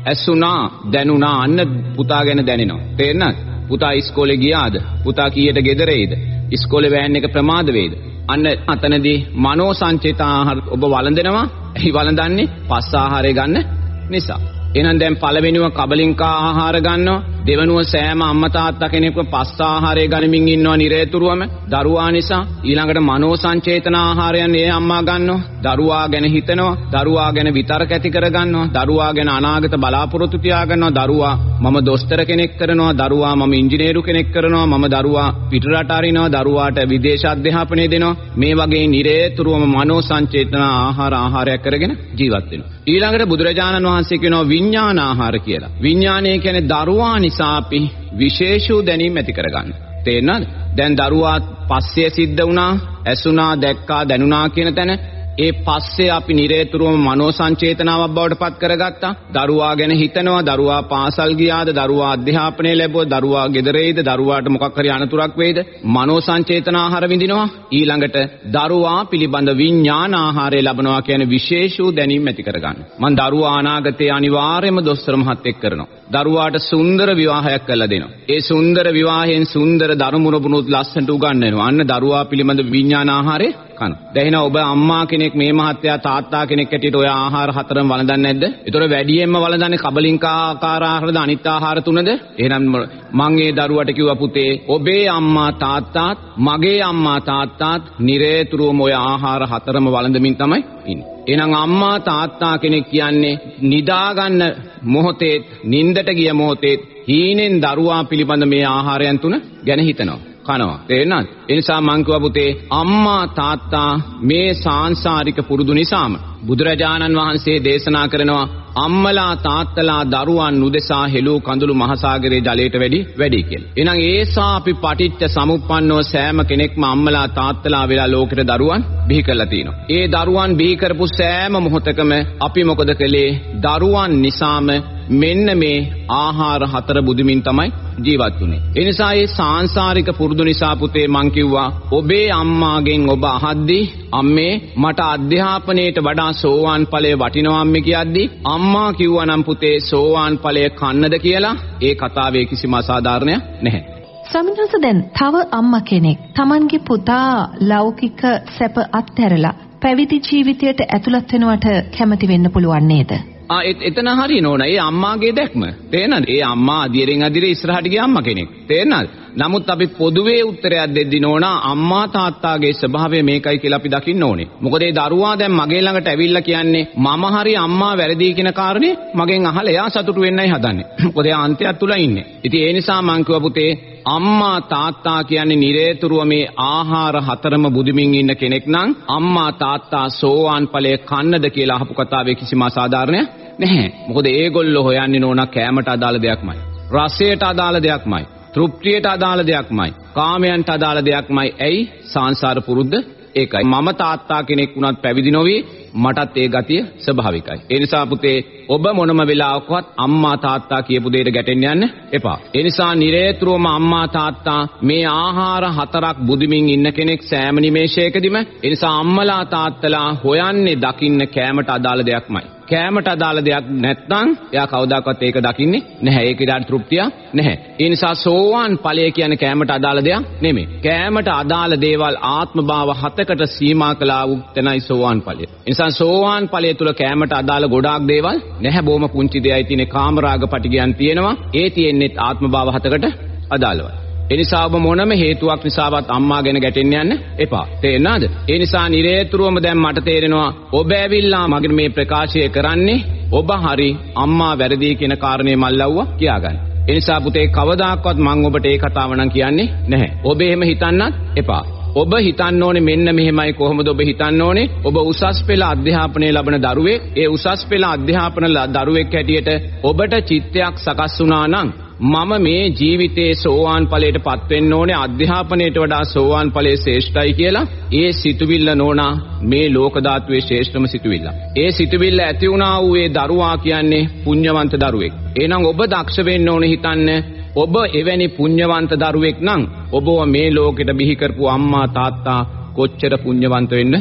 ඇසුණා, දැනුණා අන්න පුතා ගැන දැනෙනවා. තේරෙනවද? පුතා ඉස්කෝලේ ගියාද? පුතා කීයට ගෙදර එයිද? ඉස්කෝලේ වෑන් එක ප්‍රමාද වේද? අන්න අතනදී මනෝ සංචේත ආහාර ඔබ වළඳනවා. එහි වළඳන්නේ පස් ආහාරය ගන්න නිසා. එහෙනම් දැන් පළවෙනිව කබලින්කා ආහාර ගන්නවා. දෙවනුව සෑම අම්මා තාත්තා කෙනෙක්ව පස් ආහාරය ගනිමින් ඉන්නවා නිරේතුරුවම දරුවා නිසා. ඊළඟට මනෝ සංචේතන ආහාරයන් ඒ අම්මා ගන්නවා. දරුවා ගැන හිතනවා. දරුවා ගැන විතර්ක ඇති කර ගන්නවා. දරුවා ගැන අනාගත බලාපොරොත්තු තියා ගන්නවා. දරුවා මම දොස්තර කෙනෙක් කරනවා. දරුවා මම ඉංජිනේරු කෙනෙක් කරනවා. මම දරුවා පිටරට අරිනවා. දරුවාට විදේශ අධ්‍යාපනය දෙනවා. මේ වගේ නිරේතුරුවම මනෝ සංචේතන ආහාර ආහාරයක් කරගෙන ජීවත් වෙනවා. ඊළඟට බුදුරජාණන් වහන්සේ කියනවා විඥාන ආහාර කියලා. විඥානය කියන්නේ දරුවා නිසා අපි විශේෂ දැනීම් ඇති කරගන්න. තේරෙනවද? දැන් දරුවා පස්සේ සිද්ධ වුණා, ඇසුණා, දැක්කා, දැනුණා කියන තැන ඒ පස්සේ අපි නිරේතුරුවම මනෝ සංචේතනාවක් බවට පත් කරගත්තා. දරුවා ගැන හිතනවා, දරුවා පාසල් ගියාද, දරුවා අධ්‍යාපනය ලැබුවා, දරුවා ගෙදරේද, දරුවාට මොකක් හරි අනතුරක් වෙයිද? මනෝ සංචේතන ආහාර විඳිනවා. ඊළඟට දරුවා පිළිබඳ විඥාන ආහාරය ලබනවා කියන විශේෂ දැනීම් ඇති කරගන්න. මං දරුවා අනාගතයේ අනිවාර්යයෙන්ම දොස්තර මහත්තයෙක් කරනවා. දරුවාට සුන්දර විවාහයක් කරලා දෙනවා. ඒ සුන්දර විවාහයෙන් සුන්දර දරුමුණුබුණුත් ලස්සනට උගන්වනවා. අන්න දරුවා පිළිබඳ විඥාන ආහාරය කන. දැන් ඔබ අම්මා කෙනෙක් මේ මහත්තයා තාත්තා කෙනෙක් හැටියට ඔය ආහාර හතරම වළඳන්නේ නැද්ද? ඒතොර වැඩියෙන්ම වළඳන්නේ කබලින්කා ආකාර ආහාරද අනිත් ආහාර තුනද? එහෙනම් මං ඒ දරුවට කිව්වා පුතේ ඔබේ අම්මා තාත්තාත් මගේ අම්මා තාත්තාත් නිරේතුරුවම ඔය ආහාර හතරම වළඳමින් තමයි ඉන්නේ. එහෙනම් අම්මා තාත්තා කෙනෙක් කියන්නේ නිදාගන්න මොහොතේ නින්දට ගිය මොහොතේ හීනෙන් දරුවා පිළිබඳ මේ ආහාරයන් තුන ගැන හිතනවා. කනවා. තේරෙනවද? ඒ නිසා මං කිව්වා පුතේ අම්මා තාත්තා මේ සාංශාරික පුරුදු නිසාම බුදුරජාණන් වහන්සේ දේශනා කරනවා අම්මලා තාත්තලා දරුවන් නුදෙසා හෙළූ කඳුළු මහසાગරයේ ජලයට වැඩි වැඩි කියලා. එහෙනම් ඒසා අපි පටිච්ච සමුප්පන්නව සෑම කෙනෙක්ම අම්මලා තාත්තලා වෙලා ලෝකෙට දරුවන් බිහි කරලා තිනවා. ඒ දරුවන් බිහි කරපු සෑම මොහොතකම අපි මොකද කළේ? දරුවන් නිසාම මෙන්න මේ ආහාර හතර බුදුමින් තමයි ජීවත් වුනේ. ඒ නිසා මේ සාංශාරික පුරුදු නිසා පුතේ මං කිව්වා ඔබේ අම්මාගෙන් ඔබ අහද්දී අම්මේ මට අධ්‍යාපනයේට වඩා සෝවාන් ඵලය වටිනවා අම්මේ කියද්දී අම්මා කිව්වා නම් පුතේ සෝවාන් ඵලය කන්නද කියලා ඒ කතාවේ කිසිම අසාධාරණයක් නැහැ. ස්වාමිනාස දැන් තව අම්මා කෙනෙක් Tamanගේ පුතා ලෞකික සැප අත්හැරලා පැවිදි ජීවිතයට ඇතුළත් වෙනවට කැමති වෙන්න පුළුවන් නේද? ආ එතන හරි නෝන. ඒ අම්මාගේ දැක්ම. තේරෙනවද? ඒ අම්මා අදියරෙන් අදියර ඉස්සරහට ගිය අම්මා කෙනෙක්. තේරෙනවද? නමුත් අපි පොදුවේ උත්තරයක් දෙද්දි නෝනා අම්මා තාත්තාගේ ස්වභාවය මේකයි කියලා අපි දකින්න ඕනේ. මොකද ඒ දරුවා දැන් මගේ ළඟට ඇවිල්ලා කියන්නේ මම හරි අම්මා වැරදි කියන කාරණේ මගෙන් අහලා එයා සතුටු වෙන්නයි හදන්නේ. මොකද එයා අන්තයක් තුල ඉන්නේ. ඉතින් ඒ නිසා මං කිව්වා පුතේ අම්මා තාත්තා කියන්නේ නිරේතුරුව මේ ආහාර හතරම බුදුමින් ඉන්න කෙනෙක් නම් අම්මා තාත්තා සෝවාන් ඵලයේ කන්නද කියලා අහපු කතාවේ කිසිම අසාධාරණයක් නැහැ. මොකද ඒගොල්ලෝ හොයන්නේ නෝනා කෑමට අදාළ දෙයක්මයි. රසයට අදාළ දෙයක්මයි. තෘප්තියට අදාළ දෙයක්මයි. කාමයන්ට අදාළ දෙයක්මයි. ඇයි? සංසාර පුරුද්ද ඒකයි. මම තාත්තා කෙනෙක් වුණත් පැවිදි නොවි මටත් ඒ ගතිය ස්වභාවිකයි. ඒ නිසා පුතේ ඔබ මොනම වෙලාවකවත් අම්මා තාත්තා කියපු දෙයට ගැටෙන්න යන්න එපා. ඒ නිසා නිරේතුරුවම අම්මා තාත්තා මේ ආහාර හතරක් බුදිමින් ඉන්න කෙනෙක් සෑම නිමේෂයකදීම ඒ නිසා අම්මලා තාත්තලා හොයන්නේ දකින්න කෑමට අදාළ දෙයක්මයි. කෑමට අදාළ දෙයක් නැත්නම් එයා කවදාකවත් ඒක දකින්නේ නැහැ. ඒක ඊට තෘප්තිය නැහැ. ඒ නිසා සෝවාන් ඵලය කියන්නේ කෑමට අදාළ දෙයක් නෙමෙයි. කෑමට අදාළ දේවල් ආත්ම භාව හතකට සීමා කළා වූ තැනයි සෝවාන් ඵලය. ඒ නිසා සෝවාන් ඵලය තුල කෑමට අදාළ ගොඩාක් දේවල් නැහැ. බොහොම පුංචි දෙයයි තියෙන්නේ කාමරාග පටිගයන් තියෙනවා. ඒ තියෙන්නේ ආත්ම භාව හතකට අදාළවයි. එනිසා ඔබ මොනම හේතුවක් නිසාවත් අම්මා ගැන ගැටෙන්න යන්න එපා. තේරෙනවද? ඒ නිසා නිරේතුරුවම දැන් මට තේරෙනවා ඔබ ඇවිල්ලා මගේ මේ ප්‍රකාශය කරන්නේ ඔබ හරි අම්මා වැරදි කියන කාරණේ මල්ලව්වා කියාගන්න. ඒ නිසා පුතේ කවදාක්වත් මම ඔබට ඒ කතාව නම් කියන්නේ නැහැ. ඔබ එහෙම හිතන්නත් එපා. ඔබ හිතන්න ඕනේ මෙන්න මෙහෙමයි කොහොමද ඔබ හිතන්න ඕනේ ඔබ උසස් පෙළ අධ්‍යාපනය ලබන දරුවෙක් ඒ උසස් පෙළ අධ්‍යාපන දරුවෙක් හැටියට ඔබට චිත්තයක් සකස් වුණා නම් මම මේ ජීවිතයේ සෝවාන් ඵලයට පත් වෙන්න ඕනේ අධ්‍යාපනයට වඩා සෝවාන් ඵලයේ ශ්‍රේෂ්ඨයි කියලා ඒ සිතුවිල්ල නෝනා මේ ලෝක ධාතුවේ ශ්‍රේෂ්ඨම සිතුවිල්ල. ඒ සිතුවිල්ල ඇති වුණා වූ ඒ දරුවා කියන්නේ පුණ්‍යවන්ත දරුවෙක්. එහෙනම් ඔබ දක්ෂ වෙන්න ඕනේ හිතන්න ඔබ එවැනි පුණ්‍යවන්ත දරුවෙක් නම් ඔබව මේ ලෝකෙට බිහි කරපු අම්මා තාත්තා කොච්චර පුණ්‍යවන්ත වෙන්න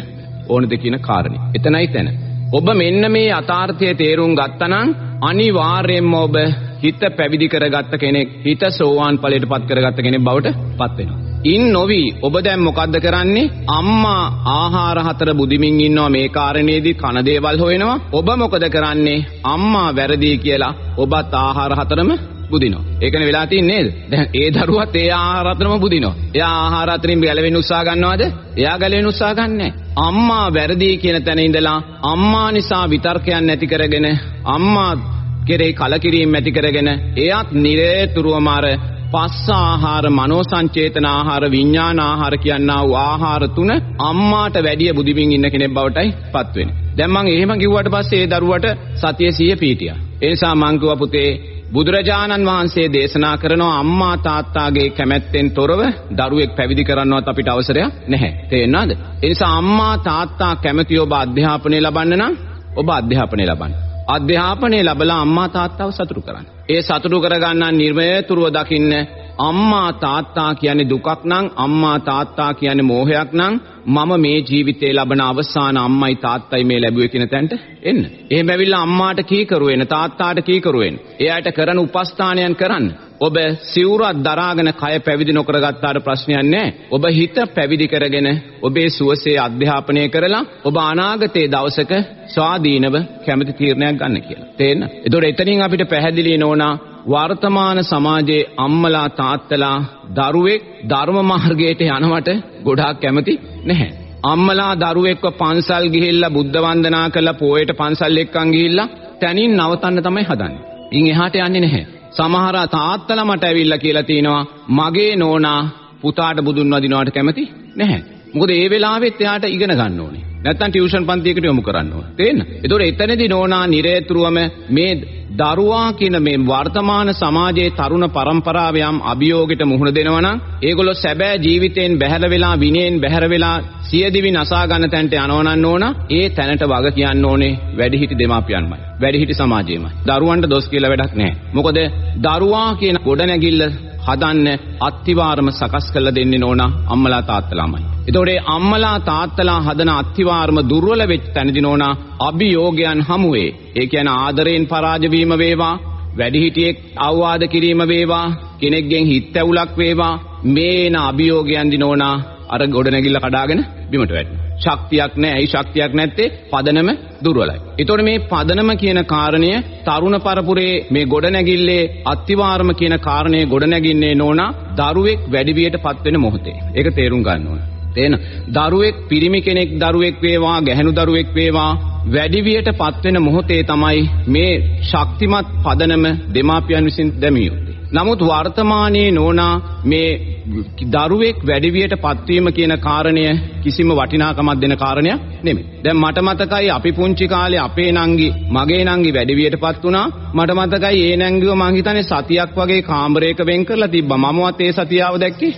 ඕනද කියන කාරණේ. එතනයි තැන. ඔබ මෙන්න මේ යථාර්ථය තේරුම් ගත්තනම් අනිවාර්යයෙන්ම ඔබ හිත පැවිදි කරගත්ත කෙනෙක් හිත සෝවාන් ඵලයට පත් කරගත්ත කෙනෙක් බවට පත් වෙනවා. ඉන් නොවි ඔබ දැන් මොකද්ද කරන්නේ? අම්මා ආහාර හතර බුදිමින් ඉන්නවා මේ කාරණේදී කන දේවල් හොයනවා. ඔබ මොකද කරන්නේ? අම්මා වැරදි කියලා ඔබත් ආහාර හතරම බුදිනවා. ඒකනේ වෙලා තින්නේ නේද? දැන් ඒ දරුවත් ඒ ආහාර හතරම බුදිනවා. එයා ආහාර හතරින් ගැලවෙන්න උත්සාහ ගන්නවද? එයා ගැලවෙන්න උත්සාහ ගන්නෑ. අම්මා වැරදි කියන තැන ඉඳලා අම්මා නිසා විතර්කයන් නැති කරගෙන අම්මා කෙරේ කලකිරීම ඇති කරගෙන එයත් නිරේතුරුවම අර පස්ස ආහාර මනෝ සංචේතන ආහාර විඥාන ආහාර කියනා වූ ආහාර තුන අම්මාට වැඩිය බුදිමින් ඉන්න කෙනෙක් බවටයි පත් වෙන්නේ. දැන් මම එහෙම කිව්වට පස්සේ ඒ දරුවට සතිය සිය පීටියා. ඒ නිසා මං කිව්වා පුතේ බුදුරජාණන් වහන්සේ දේශනා කරනවා අම්මා තාත්තාගේ කැමැත්තෙන් තොරව දරුවෙක් පැවිදි කරන්නවත් අපිට අවසරයක් නැහැ. තේරෙනවද? ඒ නිසා අම්මා තාත්තා කැමැති ඔබ අධ්‍යාපනය ලබන්න නම් ඔබ අධ්‍යාපනය ලබන්න. අධ්‍යාපනය ලැබලා අම්මා තාත්තව සතුටු කරන්න. ඒ සතුටු කරගන්න නිර්මයතුරුව දකින්න අම්මා තාත්තා කියන්නේ දුකක් නම් අම්මා තාත්තා කියන්නේ මෝහයක් නම් මම මේ ජීවිතේ ලබන අවසාන අම්මයි තාත්තයි මේ ලැබුවේ කියන තැනට එන්න. එහෙම ඇවිල්ලා අම්මාට කීකරු වෙන තාත්තාට කීකරු වෙන. එයාට කරන උපස්ථානයන් කරන්න. ඔබ සිවුරක් දරාගෙන කය පැවිදි නොකරගත්තාට ප්‍රශ්නයක් නැහැ. ඔබ හිත පැවිදි කරගෙන ඔබේ සුවසේ අධ්‍යාපනය කරලා ඔබ අනාගතයේ දවසක ස්වාධීනව කැමති තීරණයක් ගන්න කියලා. තේන්න? ඒතකොට එතනින් අපිට පැහැදිලි නෝනා වර්තමාන සමාජයේ අම්මලා තාත්තලා දරුවෙක් ධර්ම මාර්ගයට යනවට ගොඩාක් කැමති නැහැ. අම්මලා දරුවෙක්ව පන්සල් ගිහිල්ලා බුද්ධ වන්දනා කරලා පොයට පන්සල් එක්කන් ගිහිල්ලා තනින් නවතන්න තමයි හදන්නේ. ඉන් එහාට යන්නේ නැහැ. සමහර තාත්තලා මට ඇවිල්ලා කියලා තිනවා මගේ නෝනා පුතාට බුදුන් වදිනවට කැමති නැහැ. මොකද ඒ වෙලාවෙත් එයාට ඉගෙන ගන්න ඕනේ. නැත්තම් ටියුෂන් පන්තියකට යොමු කරන්න ඕනේ. තේන්න? ඒතකොට එතනදී නෝනා නිරේතුරුවම මේ දරුවා කියන මේ වර්තමාන සමාජයේ තරුණ පරම්පරාව යම් අභියෝගයට මුහුණ දෙනවා නම් ඒගොල්ලෝ සැබෑ ජීවිතයෙන් බැහැර වෙලා විනයෙන් බැහැර වෙලා සියදිවි නසා ගන්න තැනට යනවනන්න ඕන. ඒ තැනට වග කියන්න ඕනේ වැඩිහිටි දෙමාපියන්මයි. වැඩිහිටි සමාජයමයි. දරුවන්ට දොස් කියලා වැඩක් නැහැ. මොකද දරුවා කියන ගොඩනැගිල්ල හදන්න අත්තිවාරම සකස් කරලා දෙන්නේ නෝනා අම්මලා තාත්තලාමයි. එතකොට අම්මලා තාත්තලා හදන අත්තිවාරම දුර්වල වෙච්ච තැනදී නෝනා අභියෝගයන් හමුවේ. ඒ කියන්නේ ආදරයෙන් පරාජ වීම වේවා, වැඩිහිටියෙක් අවවාද කිරීම වේවා, කෙනෙක්ගෙන් හිත් ඇවුලක් වේවා, මේන අභියෝගයන් දිනෝනා අර ගොඩනැගිල්ල කඩාගෙන බිමට වැටෙනවා. ශක්තියක් නැහැ. ඇයි ශක්තියක් නැත්තේ? පදනම දුර්වලයි. ඒතකොට මේ පදනම කියන කාරණය තරුණ පරපුරේ මේ ගොඩනැගිල්ලේ අත්තිවාරම කියන කාරණය ගොඩනැගින්නේ නෝනා දරුවෙක් වැඩිවියට පත් වෙන මොහොතේ. ඒක තේරුම් ගන්න ඕන. තේන දරුවෙක් පිරිමි කෙනෙක් දරුවෙක් වේවා ගැහැණු දරුවෙක් වේවා වැඩිවියට පත් වෙන මොහොතේ තමයි මේ ශක්තිමත් පදනම දෙමාපියන් විසින් දැමිය යුත්තේ. නමුත් වර්තමානයේ නෝනා මේ දරුවෙක් වැඩිවියට පත්වීම කියන කාරණය කිසිම වටිනාකමක් දෙන කාරණයක් නෙමෙයි. දැන් මට මතකයි අපි පුංචි කාලේ අපේ නංගි මගේ නංගි වැඩිවියටපත් වුණා. මට මතකයි ඒ නංගිව මං හිතන්නේ සතියක් වගේ කාමරයක වෙන් කරලා තිබ්බා. මමවත් ඒ සතියාව දැක්කේ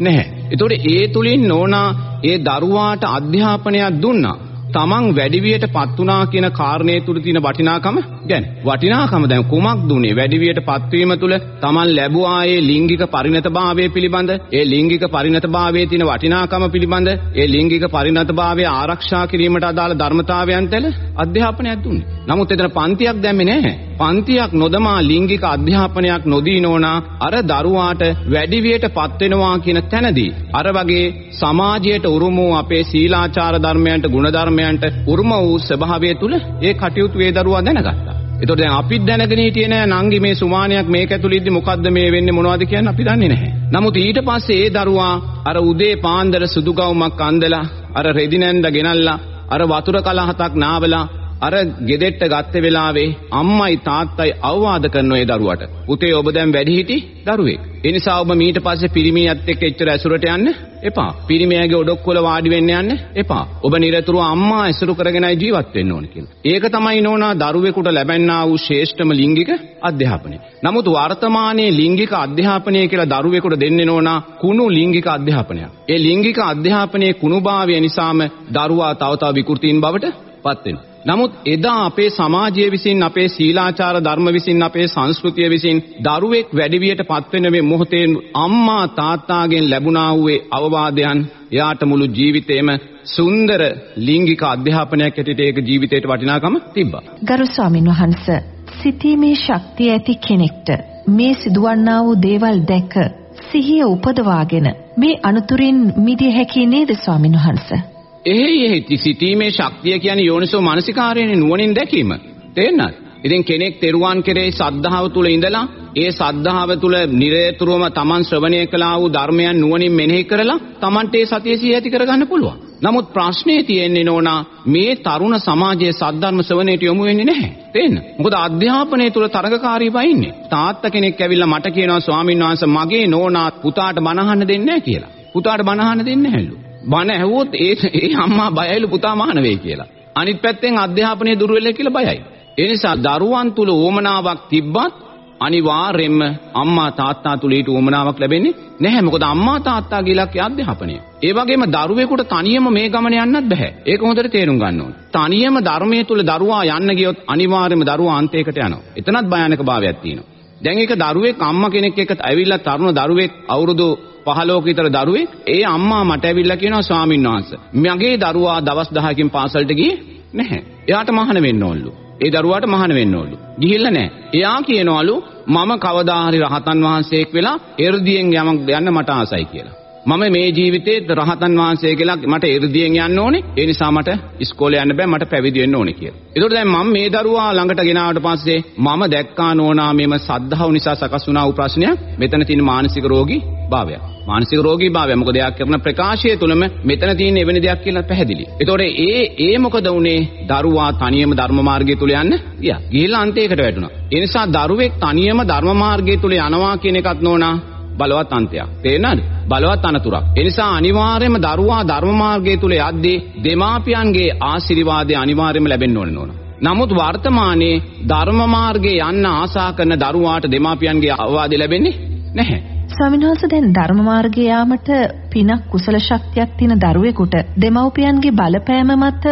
නැහැ. ඒතකොට ඒ තුලින් නෝනා ඒ දරුවාට අධ්‍යාපනයක් දුන්නා. තමන් වැඩිවියට පත් වුණා කියන කාරණේ තුල තියෙන වටිනාකම ගැන. වටිනාකම දැන් කුමක්ද උනේ වැඩිවියට පත්වීම තුල තමන් ලැබුවායේ ලිංගික පරිණතභාවය පිළිබඳ, ඒ ලිංගික පරිණතභාවයේ තියෙන වටිනාකම පිළිබඳ, ඒ ලිංගික පරිණතභාවය ආරක්ෂා කිරීමට අදාළ ධර්මතාවයන් තැල අධ්‍යාපනයක් දුන්නේ. නමුත් එතන පන්තියක් දැම්මේ නැහැ. පන්තියක් නොදමා ලිංගික අධ්‍යාපනයක් නොදී නෝනා අර දරුවාට වැඩිවියට පත් වෙනවා කියන තැනදී අර වගේ සමාජයට උරුම වූ අපේ සීලාචාර ධර්මයන්ට ගුණ ධර්මයන්ට උරුම වූ ස්වභාවය තුල ඒ කටයුතු ඒ දරුවා දැනගත්තා. ඒතකොට දැන් අපිත් දැනගෙන හිටියේ නෑ නංගි මේ සුමානයක් මේක ඇතුළේ ඉද්දි මොකද්ද මේ වෙන්නේ මොනවද කියන්නේ අපි දන්නේ නැහැ. නමුත් ඊට පස්සේ ඒ දරුවා අර උදේ පාන්දර සුදු ගවුමක් අන්දලා අර රෙදි නැන්ද ගෙනල්ලා අර වතුර කලහතක් නාවලා අර ගෙදෙට්ට ගත්ත වෙලාවේ අම්මයි තාත්තයි අවවාද කරන ඒ දරුවට පුතේ ඔබ දැන් වැඩිහිටි දරුවෙක්. ඒ නිසා ඔබ මීට පස්සේ පිරිමියත් එක්ක එච්චර ඇසුරට යන්න එපා. පිරිමියාගේ ඔඩොක්වල වාඩි වෙන්න යන්න එපා. ඔබ නිරතුරුව අම්මා ඇසුරු කරගෙනයි ජීවත් වෙන්න ඕන කියලා. ඒක තමයි නෝනා දරුවෙකුට ලැබෙන්නා වූ ශ්‍රේෂ්ඨම ලිංගික අධ්‍යාපනය. නමුත් වර්තමානයේ ලිංගික අධ්‍යාපනය කියලා දරුවෙකුට දෙන්නේ නෝනා කුණු ලිංගික අධ්‍යාපනයක්. ඒ ලිංගික අධ්‍යාපනයේ කුණුභාවය නිසාම දරුවා තව තව විකෘතීන් බවට පත් වෙනවා. නමුත් එදා අපේ සමාජය විසින් අපේ සීලාචාර ධර්ම විසින් අපේ සංස්කෘතිය විසින් දරුවෙක් වැඩිවියට පත්වෙන මේ මොහොතේ අම්මා තාත්තාගෙන් ලැබුණා වූ අවවාදයන් එයාට මුළු ජීවිතේම සුන්දර ලිංගික අධ්‍යාපනයක් ඇටියට ඒක ජීවිතේට වටිනාකම තිබ්බා. ගරු ස්වාමින් වහන්සේ සිතීමේ ශක්තිය ඇති කෙනෙක්ට මේ සිදුවන්නා වූ දේවල් දැක සිහිය උපදවාගෙන මේ අනුතුරින් මිදිය හැකි නේද ස්වාමින් වහන්සේ? එහෙයි එහෙයි සිටීමේ ශක්තිය කියන්නේ යෝනිසෝ මානසිකාරයනේ නුවණින් දැකීම. තේරෙනවද? ඉතින් කෙනෙක් තෙරුවන් කෙරෙහි සද්ධාව තුල ඉඳලා ඒ සද්ධාව තුල නිරේතුරුවම Taman ශ්‍රවණය කළා වූ ධර්මයන් නුවණින් මෙනෙහි කරලා Tamanට ඒ සතිය සිහි ඇති කරගන්න පුළුවන්. නමුත් ප්‍රශ්නේ තියෙන්නේ නෝනා මේ තරුණ සමාජයේ සද්ධර්ම ශ්‍රවණයට යොමු වෙන්නේ නැහැ. තේන්න. මොකද අධ්‍යාපනයේ තුල තරඟකාරීව ඉන්නේ. තාත්තා කෙනෙක් ඇවිල්ලා මට කියනවා ස්වාමීන් වහන්සේ මගේ නෝනා පුතාට බණ අහන්න දෙන්නේ නැහැ කියලා. පුතාට බණ අහන්න දෙන්නේ නැහැලු. බණ ඇහුවොත් ඒ ඒ අම්මා බයයිලු පුතා මහාන වෙයි කියලා. අනිත් පැත්තෙන් අධ්‍යාපනයේ දුර වෙලා කියලා බයයි. ඒ නිසා දරුවන් තුල ඕමනාවක් තිබ්බත් අනිවාර්යයෙන්ම අම්මා තාත්තා තුල ඊට උවමනාවක් ලැබෙන්නේ නැහැ. මොකද අම්මා තාත්තාගේ ඉලක්කය අධ්‍යාපනය. ඒ වගේම දරුවෙකුට තනියම මේ ගමන යන්නත් බෑ. ඒක හොඳට තේරුම් ගන්න ඕනේ. තනියම ධර්මයේ තුල දරුවා යන්න ගියොත් අනිවාර්යයෙන්ම දරුවා අන්තයකට යනවා. එතනත් භයානක භාවයක් තියෙනවා. දැන් ඒක දරුවෙක් අම්මා කෙනෙක් එක්ක ඇවිල්ලා තරුණ දරුවෙක් අවුරුදු 15ක විතර දරුවෙක් ඒ අම්මා මට ඇවිල්ලා කියනවා ස්වාමීන් වහන්සේ මගේ දරුවා දවස් 10කින් පාසලට ගියේ නැහැ. එයාට මහාන වෙන්න ඕනලු. ඒ දරුවාට මහාන වෙන්න ඕනලු. ගිහිල්ලා නැහැ. එයා කියනවලු මම කවදා හරි රහතන් වහන්සේක් වෙලා එ르දියෙන් යමක් යන්න මට ආසයි කියලා. මම මේ ජීවිතේ රහතන් වහන්සේ කියලා මට එ르දියෙන් යන්න ඕනේ. ඒ නිසා මට ඉස්කෝලේ යන්න බෑ මට පැවිදි වෙන්න ඕනේ කියලා. ඒතකොට දැන් මම මේ දරුවා ළඟට ගෙනාවට පස්සේ මම දැක්කා නෝනා මේම සද්ධාව නිසා සකස් වුණා වූ ප්‍රශ්නයක් මෙතන තියෙන මානසික රෝගී භාවයක්. මානසික රෝගී භාවය. මොකද එයා කරන ප්‍රකාශය තුළම මෙතන තියෙන එවැනි දෙයක් කියලා පැහැදිලි. ඒතකොට ඒ ඒ මොකද උනේ? දරුවා තනියම ධර්ම මාර්ගය තුල යන්න ගියා. ගිහිල්ලා අන්තයකට වැටුණා. ඒ නිසා දරුවෙක් තනියම ධර්ම මාර්ගය තුල යනවා කියන එකත් නෝනා බලවත් අන්තයක්. තේරෙනවද? බලවත් අනතුරක්. ඒ නිසා අනිවාර්යයෙන්ම දරුවා ධර්ම මාර්ගය තුල යද්දී දෙමාපියන්ගේ ආශිර්වාදය අනිවාර්යයෙන්ම ලැබෙන්න ඕන නෝනා. නමුත් වර්තමානයේ ධර්ම මාර්ගේ යන්න ආසා කරන දරුවාට දෙමාපියන්ගේ අවවාද ලැබෙන්නේ නැහැ. ස්වාමීන් වහන්සේ දැන් ධර්ම මාර්ගය යාමට පිනක් කුසල ශක්තියක් තියෙන දරුවෙකුට දෙමව්පියන්ගේ බලපෑම මත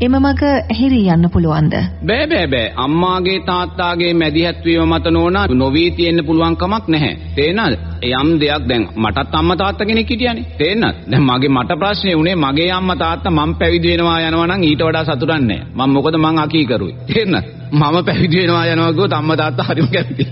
එම මග ඇහිරී යන්න පුළුවන්ද? බෑ බෑ බෑ අම්මාගේ තාත්තාගේ මැදිහත් වීම මත නෝනා නොවී තියෙන්න පුළුවන් කමක් නැහැ. තේනද? යම් දෙයක් දැන් මටත් අම්මා තාත්තා කෙනෙක් හිටියානේ. තේන්නත්? දැන් මගේ මට ප්‍රශ්නේ උනේ මගේ අම්මා තාත්තා මම පැවිදි වෙනවා යනවා නම් ඊට වඩා සතුටක් නැහැ. මම මොකද මං අකීකරුයි. තේන්නත්? මම පැවිදි වෙනවා යනවා ගියොත් අම්මා තාත්තා හරිම කැමති.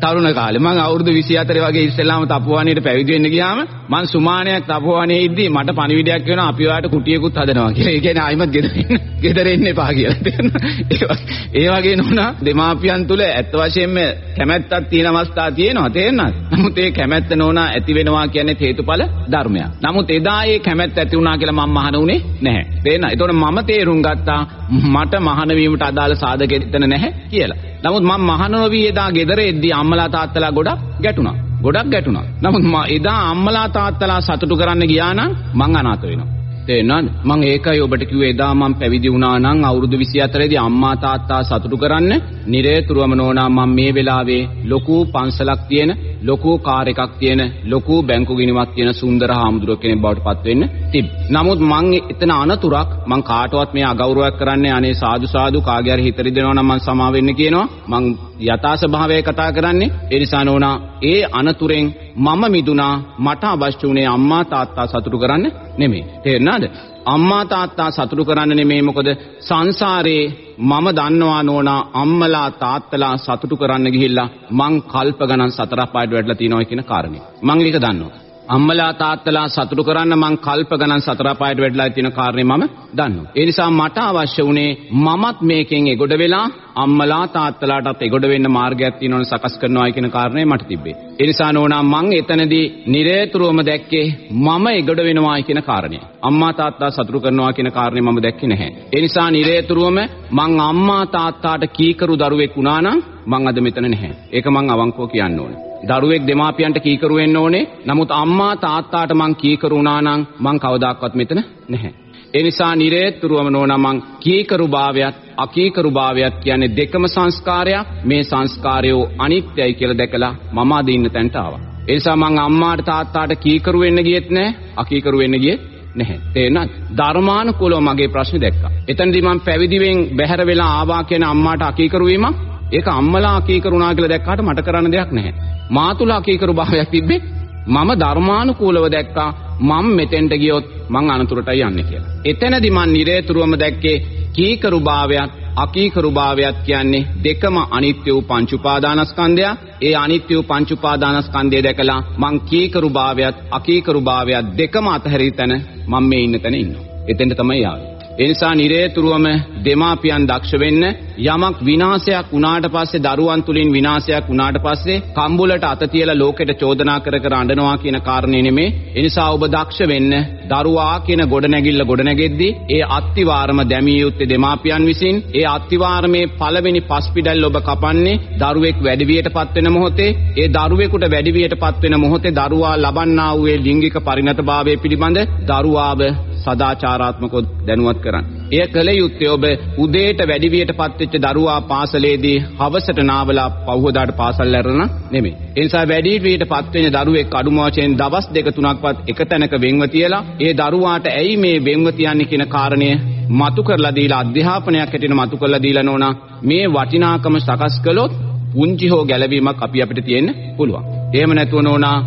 තරුණ කාලේ මං අවුරුදු 24 වගේ ඉස්සෙල්ලාම තපුවානියට පැවිදි වෙන්න ගියාම මං සුමානයක් තපුවානේ ඉද්දි මට පණිවිඩයක් වෙනවා අපි ඔයාලට කුටියකුත් හදනවා කියලා. ඒ කියන්නේ ආයිමත් ගෙදර ඉන්න ගෙදර එන්න එපා කියලා. ඒ වගේ නෝනා දෙමාපියන් තුල ඇත්ත වශයෙන්ම කැමැත්තක් තියෙන අවස්ථා තියෙනවා තේරෙනවද? නමුත් ඒ කැමැත්ත නෝනා ඇති වෙනවා කියන්නේ හේතුඵල ධර්මයක්. නමුත් එදා ඒ කැමැත්ත ඇති වුණා කියලා මම මහාන උනේ නැහැ. තේරෙනවද? ඒතකොට මම තේරුම් ගත්තා මට මහාන වීමට අදාළ සාධක එතන නැහැ කියලා. නමුත් මම මහාන නොවි එදා ගෙදර එද්දී අම්මලා තාත්තලා ගොඩක් ගැටුණා. ගොඩක් ගැටුණා. නමුත් එදා අම්මලා තාත්තලා සතුටු කරන්න ගියා නම් මං අනාථ වෙනවා. තේරෙනවද මම ඒකයි ඔබට කිව්වේ එදා මම පැවිදි වුණා නම් අවුරුදු 24 දී අම්මා තාත්තා සතුටු කරන්න නිරේතුරුවම නෝනා මම මේ වෙලාවේ ලොකු පන්සලක් තියෙන ලොකු කාර් එකක් තියෙන ලොකු බැංකු ගිණුමක් තියෙන සුන්දර හාමුදුරුවෝ කෙනෙක් බවට පත් වෙන්න තිබ්. නමුත් මං එතන අනතුරක් මං කාටවත් මේ අගෞරවයක් කරන්නේ අනේ සාදු සාදු කාගේ හරි හිත රිදෙනවා නම් මං සමා වෙන්න කියනවා. මං යථා ස්වභාවය කතා කරන්නේ. ඒ නිසා නෝනා ඒ අනතුරෙන් මම මිදුණා මට අවශ්‍ය උනේ අම්මා තාත්තා සතුටු කරන්න නෙමෙයි. තේරුණාද? අම්මා තාත්තා සතුටු කරන්න නෙමෙයි මොකද සංසාරේ මම දන්නවා නෝනා අම්මලා තාත්තලා සතුටු කරන්න ගිහිල්ලා මං කල්ප ගණන් සතර පායට වැටලා තියෙනවා කියන කාරණේ. මං ඒක දන්නවා. අම්මලා තාත්තලා සතුටු කරන්න මං කල්ප ගණන් සතර පායට වැටලා තියෙන කාරණේ මම දන්නවා. ඒ නිසා මට අවශ්‍ය වුණේ මමත් මේකෙන් එගොඩ වෙලා අම්මලා තාත්තලාටත් එගොඩ වෙන්න මාර්ගයක් තියෙනවනේ සකස් කරනවා කියන කාරණේ මට තිබ්බේ. ඒ නිසා නෝනා මං එතනදී නිරේතුරුවම දැක්කේ මම එගොඩ වෙනවා කියන කාරණේ. අම්මා තාත්තා සතුටු කරනවා කියන කාරණේ මම දැක්කේ නැහැ. ඒ නිසා නිරේතුරුවම මං අම්මා තාත්තාට කීකරු දරුවෙක් වුණා නම් මං අද මෙතන නැහැ. ඒක මං අවංකව කියන්න ඕනේ. දරුවෙක් දෙමාපියන්ට කීකරු වෙන්න ඕනේ. නමුත් අම්මා තාත්තාට මං කීකරු වුණා නම් මං කවදාක්වත් මෙතන නැහැ. ඒ නිසා නිරේතුරුවම නෝනා මං කීකරු භාවයත් අකීකරු භාවයත් කියන්නේ දෙකම සංස්කාරයක්. මේ සංස්කාරයෝ අනිත්‍යයි කියලා දැකලා මම අද ඉන්න තැනට ආවා. ඒ නිසා මං අම්මාට තාත්තාට කීකරු වෙන්න ගියෙත් නැහැ. අකීකරු වෙන්න ගියෙත් නැහැ. තේරෙනවද? ධර්මානුකූලව මගේ ප්‍රශ්නේ දැක්කා. එතනදී මං පැවිදිවෙන් බැහැර වෙලා ආවා කියන අම්මාට අකීකරු වීමක් ඒක අම්මලා අකීකරුණා කියලා දැක්කාට මට කරන්න දෙයක් නැහැ. මා තුල අකීකරු භාවයක් තිබ්බේ මම ධර්මානුකූලව දැක්කා මම මෙතෙන්ට ගියොත් මං අනතුරටයි යන්නේ කියලා. එතනදි මං නිරේතුරුවම දැක්කේ කීකරු භාවයත් අකීකරු භාවයත් කියන්නේ දෙකම අනිත්‍ය වූ පංච උපාදානස්කන්ධය. ඒ අනිත්‍ය වූ පංච උපාදානස්කන්ධය දැකලා මං කීකරු භාවයත් අකීකරු භාවයත් දෙකම අතහැරී තැන මම මේ ඉන්න තැන ඉන්නවා. එතෙන්ට තමයි ආවේ. ඒ නිසා නිරේතුරුවම දෙමාපියන් දක්ෂ වෙන්න යමක් විනාශයක් වුණාට පස්සේ දරුවන් තුලින් විනාශයක් වුණාට පස්සේ කම්බුලට අත තියලා ලෝකෙට චෝදනා කර කර අඬනවා කියන කාරණේ නෙමේ. ඒ නිසා ඔබ දක්ෂ වෙන්න දරුවා කියන ගොඩනැගිල්ල ගොඩනැගෙද්දී ඒ අත්තිවාරම දැමිය යුත්තේ දෙමාපියන් විසින්. ඒ අත්තිවාරමේ පළවෙනි පස්පිඩල් ඔබ කපන්නේ දරුවෙක් වැඩිවියටපත් වෙන මොහොතේ. ඒ දරුවෙකුට වැඩිවියටපත් වෙන මොහොතේ දරුවා ලබන්නා වූ ලිංගික පරිණතභාවය පිළිබඳ දරුවාව සදාචාරාත්මකව දැනුවත් කරන්න. එය කළ යුත්තේ ඔබ උදේට වැඩිවියටපත් වෙච්ච දරුවා පාසලේදී හවසට නාවලා පහුවදාට පාසල් ඇරන නෙමෙයි. ඒ නිසා වැඩිවියටපත් වෙන දරුවෙක් අඩුම වශයෙන් දවස් දෙක තුනක්වත් එක තැනක වෙන්ව තියලා ඒ දරුවාට ඇයි මේ වෙන්ව තියන්නේ කියන කාරණය මතු කරලා දීලා අධ්‍යාපනයක් හැටියට මතු කරලා දීලා නෝනා මේ වටිනාකම සකස් කළොත් පුංචි හෝ ගැළවීමක් අපි අපිට තියෙන්න පුළුවන්. එහෙම නැතුව නෝනා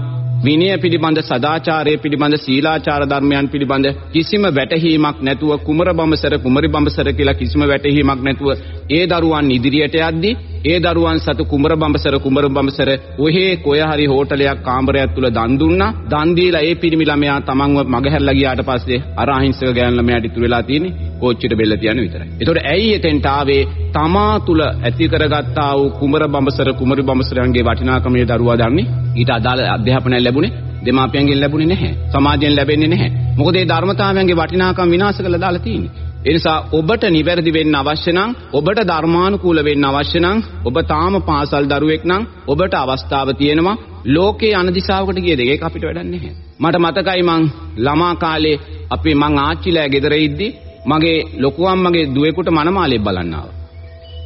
විනය පිළිබඳ සදාචාරය පිළිබඳ සීලාචාර ධර්මයන් පිළිබඳ කිසිම වැටහීමක් නැතුව කුමර බඹසර කුමරි බඹසර කියලා කිසිම වැටහීමක් නැතුව ඒ දරුවන් ඉදිරියට යද්දී ඒ දරුවන් සතු කුමර බඹසර කුමර බඹසර ඔහේ කොය හරි හෝටලයක් කාමරයක් තුල දන් දුන්නා දන් දීලා ඒ පිරිමි ළමයා තමන්ව මගහැරලා ගියාට පස්සේ අර අහිංසක ගෑනු ළමයාට ඉතුරු වෙලා තියෙන්නේ කෝච්චියට බෙල්ල තියන්න විතරයි. ඒතකොට ඇයි එතෙන්ට ආවේ තමා තුල ඇති කරගත්තා වූ කුමර බඹසර කුමරි බඹසරයන්ගේ වටිනාකමේ දරුවා දන්නේ ඊට අදාළ අධ්‍යාපනය ලැබුණේ දෙමාපියන්ගෙන් ලැබුණේ නැහැ. සමාජයෙන් ලැබෙන්නේ නැහැ. මොකද ඒ ධර්මතාවයන්ගේ වටිනාකම් විනාශ කරලා දාලා තියෙන්නේ. ඒ නිසා ඔබට නිවැරදි වෙන්න අවශ්‍ය නම් ඔබට ධර්මානුකූල වෙන්න අවශ්‍ය නම් ඔබ තාම පාසල් දරුවෙක් නම් ඔබට අවස්ථාව තියෙනවා ලෝකේ යන දිශාවකට ගියද ඒක අපිට වැඩක් නැහැ. මට මතකයි මං ළමා කාලේ අපි මං ආච්චිලා ගෙදර ඉද්දි මගේ ලොකු අම්මගේ දුවෙකුට මනමාලේ බලන්න ආවා.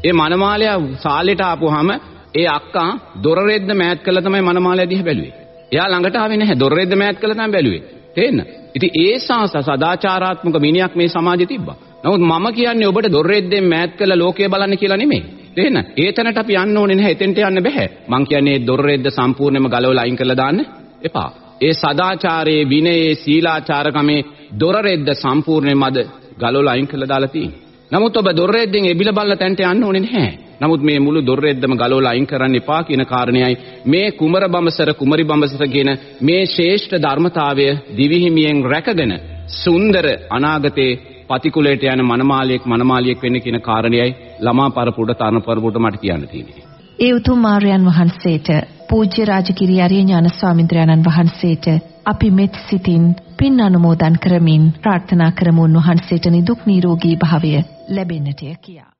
ඒ මනමාලයා සාලෙට ආපුවාම ඒ අක්කා දොර රෙද්ද මෑත් කළා තමයි මනමාලයා දිහා බැලුවේ. එයා ළඟට ආවේ නැහැ. දොර රෙද්ද මෑත් කළා තමයි බැලුවේ. තේන්න? ඉතින් ඒ සාස සදාචාරාත්මක මිනියක් මේ සමාජෙ තිබ්බා. නමුත් මම කියන්නේ ඔබට දොර රෙද්දෙන් මෑත් කළ ලෝකය බලන්න කියලා නෙමෙයි. තේන්න? ඒ තැනට අපි යන්න ඕනේ නැහැ. එතෙන්ට යන්න බෑ. මං කියන්නේ දොර රෙද්ද සම්පූර්ණයෙන්ම ගලවලා අයින් කරලා දාන්න එපා. ඒ සදාචාරයේ විනයේ සීලාචාරකමේ දොර රෙද්ද සම්පූර්ණයෙන්ම අද ගලවලා අයින් කරලා දාලා තියෙන්නේ. නමුත් ඔබ දොර රෙද්දෙන් එබිල බලලා තැන්ට යන්න ඕනේ නැහැ. නමුත් මේ මුළු දොර රෙද්දම ගලවලා අයින් කරන්න එපා කියන කාරණයයි මේ කුමර බඹසර කුමරි බඹසර කියන මේ ශ්‍රේෂ්ඨ ධර්මතාවය දිවිහිමියෙන් රැකගෙන සුන්දර අනාගතේ පතිකුලයට යන මනමාලියෙක් මනමාලියෙක් වෙන්න කියන කාරණයයි ළමා පරපුරට තරුණ පරපුරට මට කියන්න තියෙන්නේ. ඒ උතුම් මාර්යයන් වහන්සේට පූජ්‍ය රාජකිරිය ආර්ය ඥාන ස්වාමීන්ද්‍රයන්න් වහන්සේට අපි මෙත් සිතින් පින් අනුමෝදන් කරමින් ප්‍රාර්ථනා කරමු උන්වහන්සේට නිදුක් නිරෝගී භාවය ලැබෙන්නටය කියා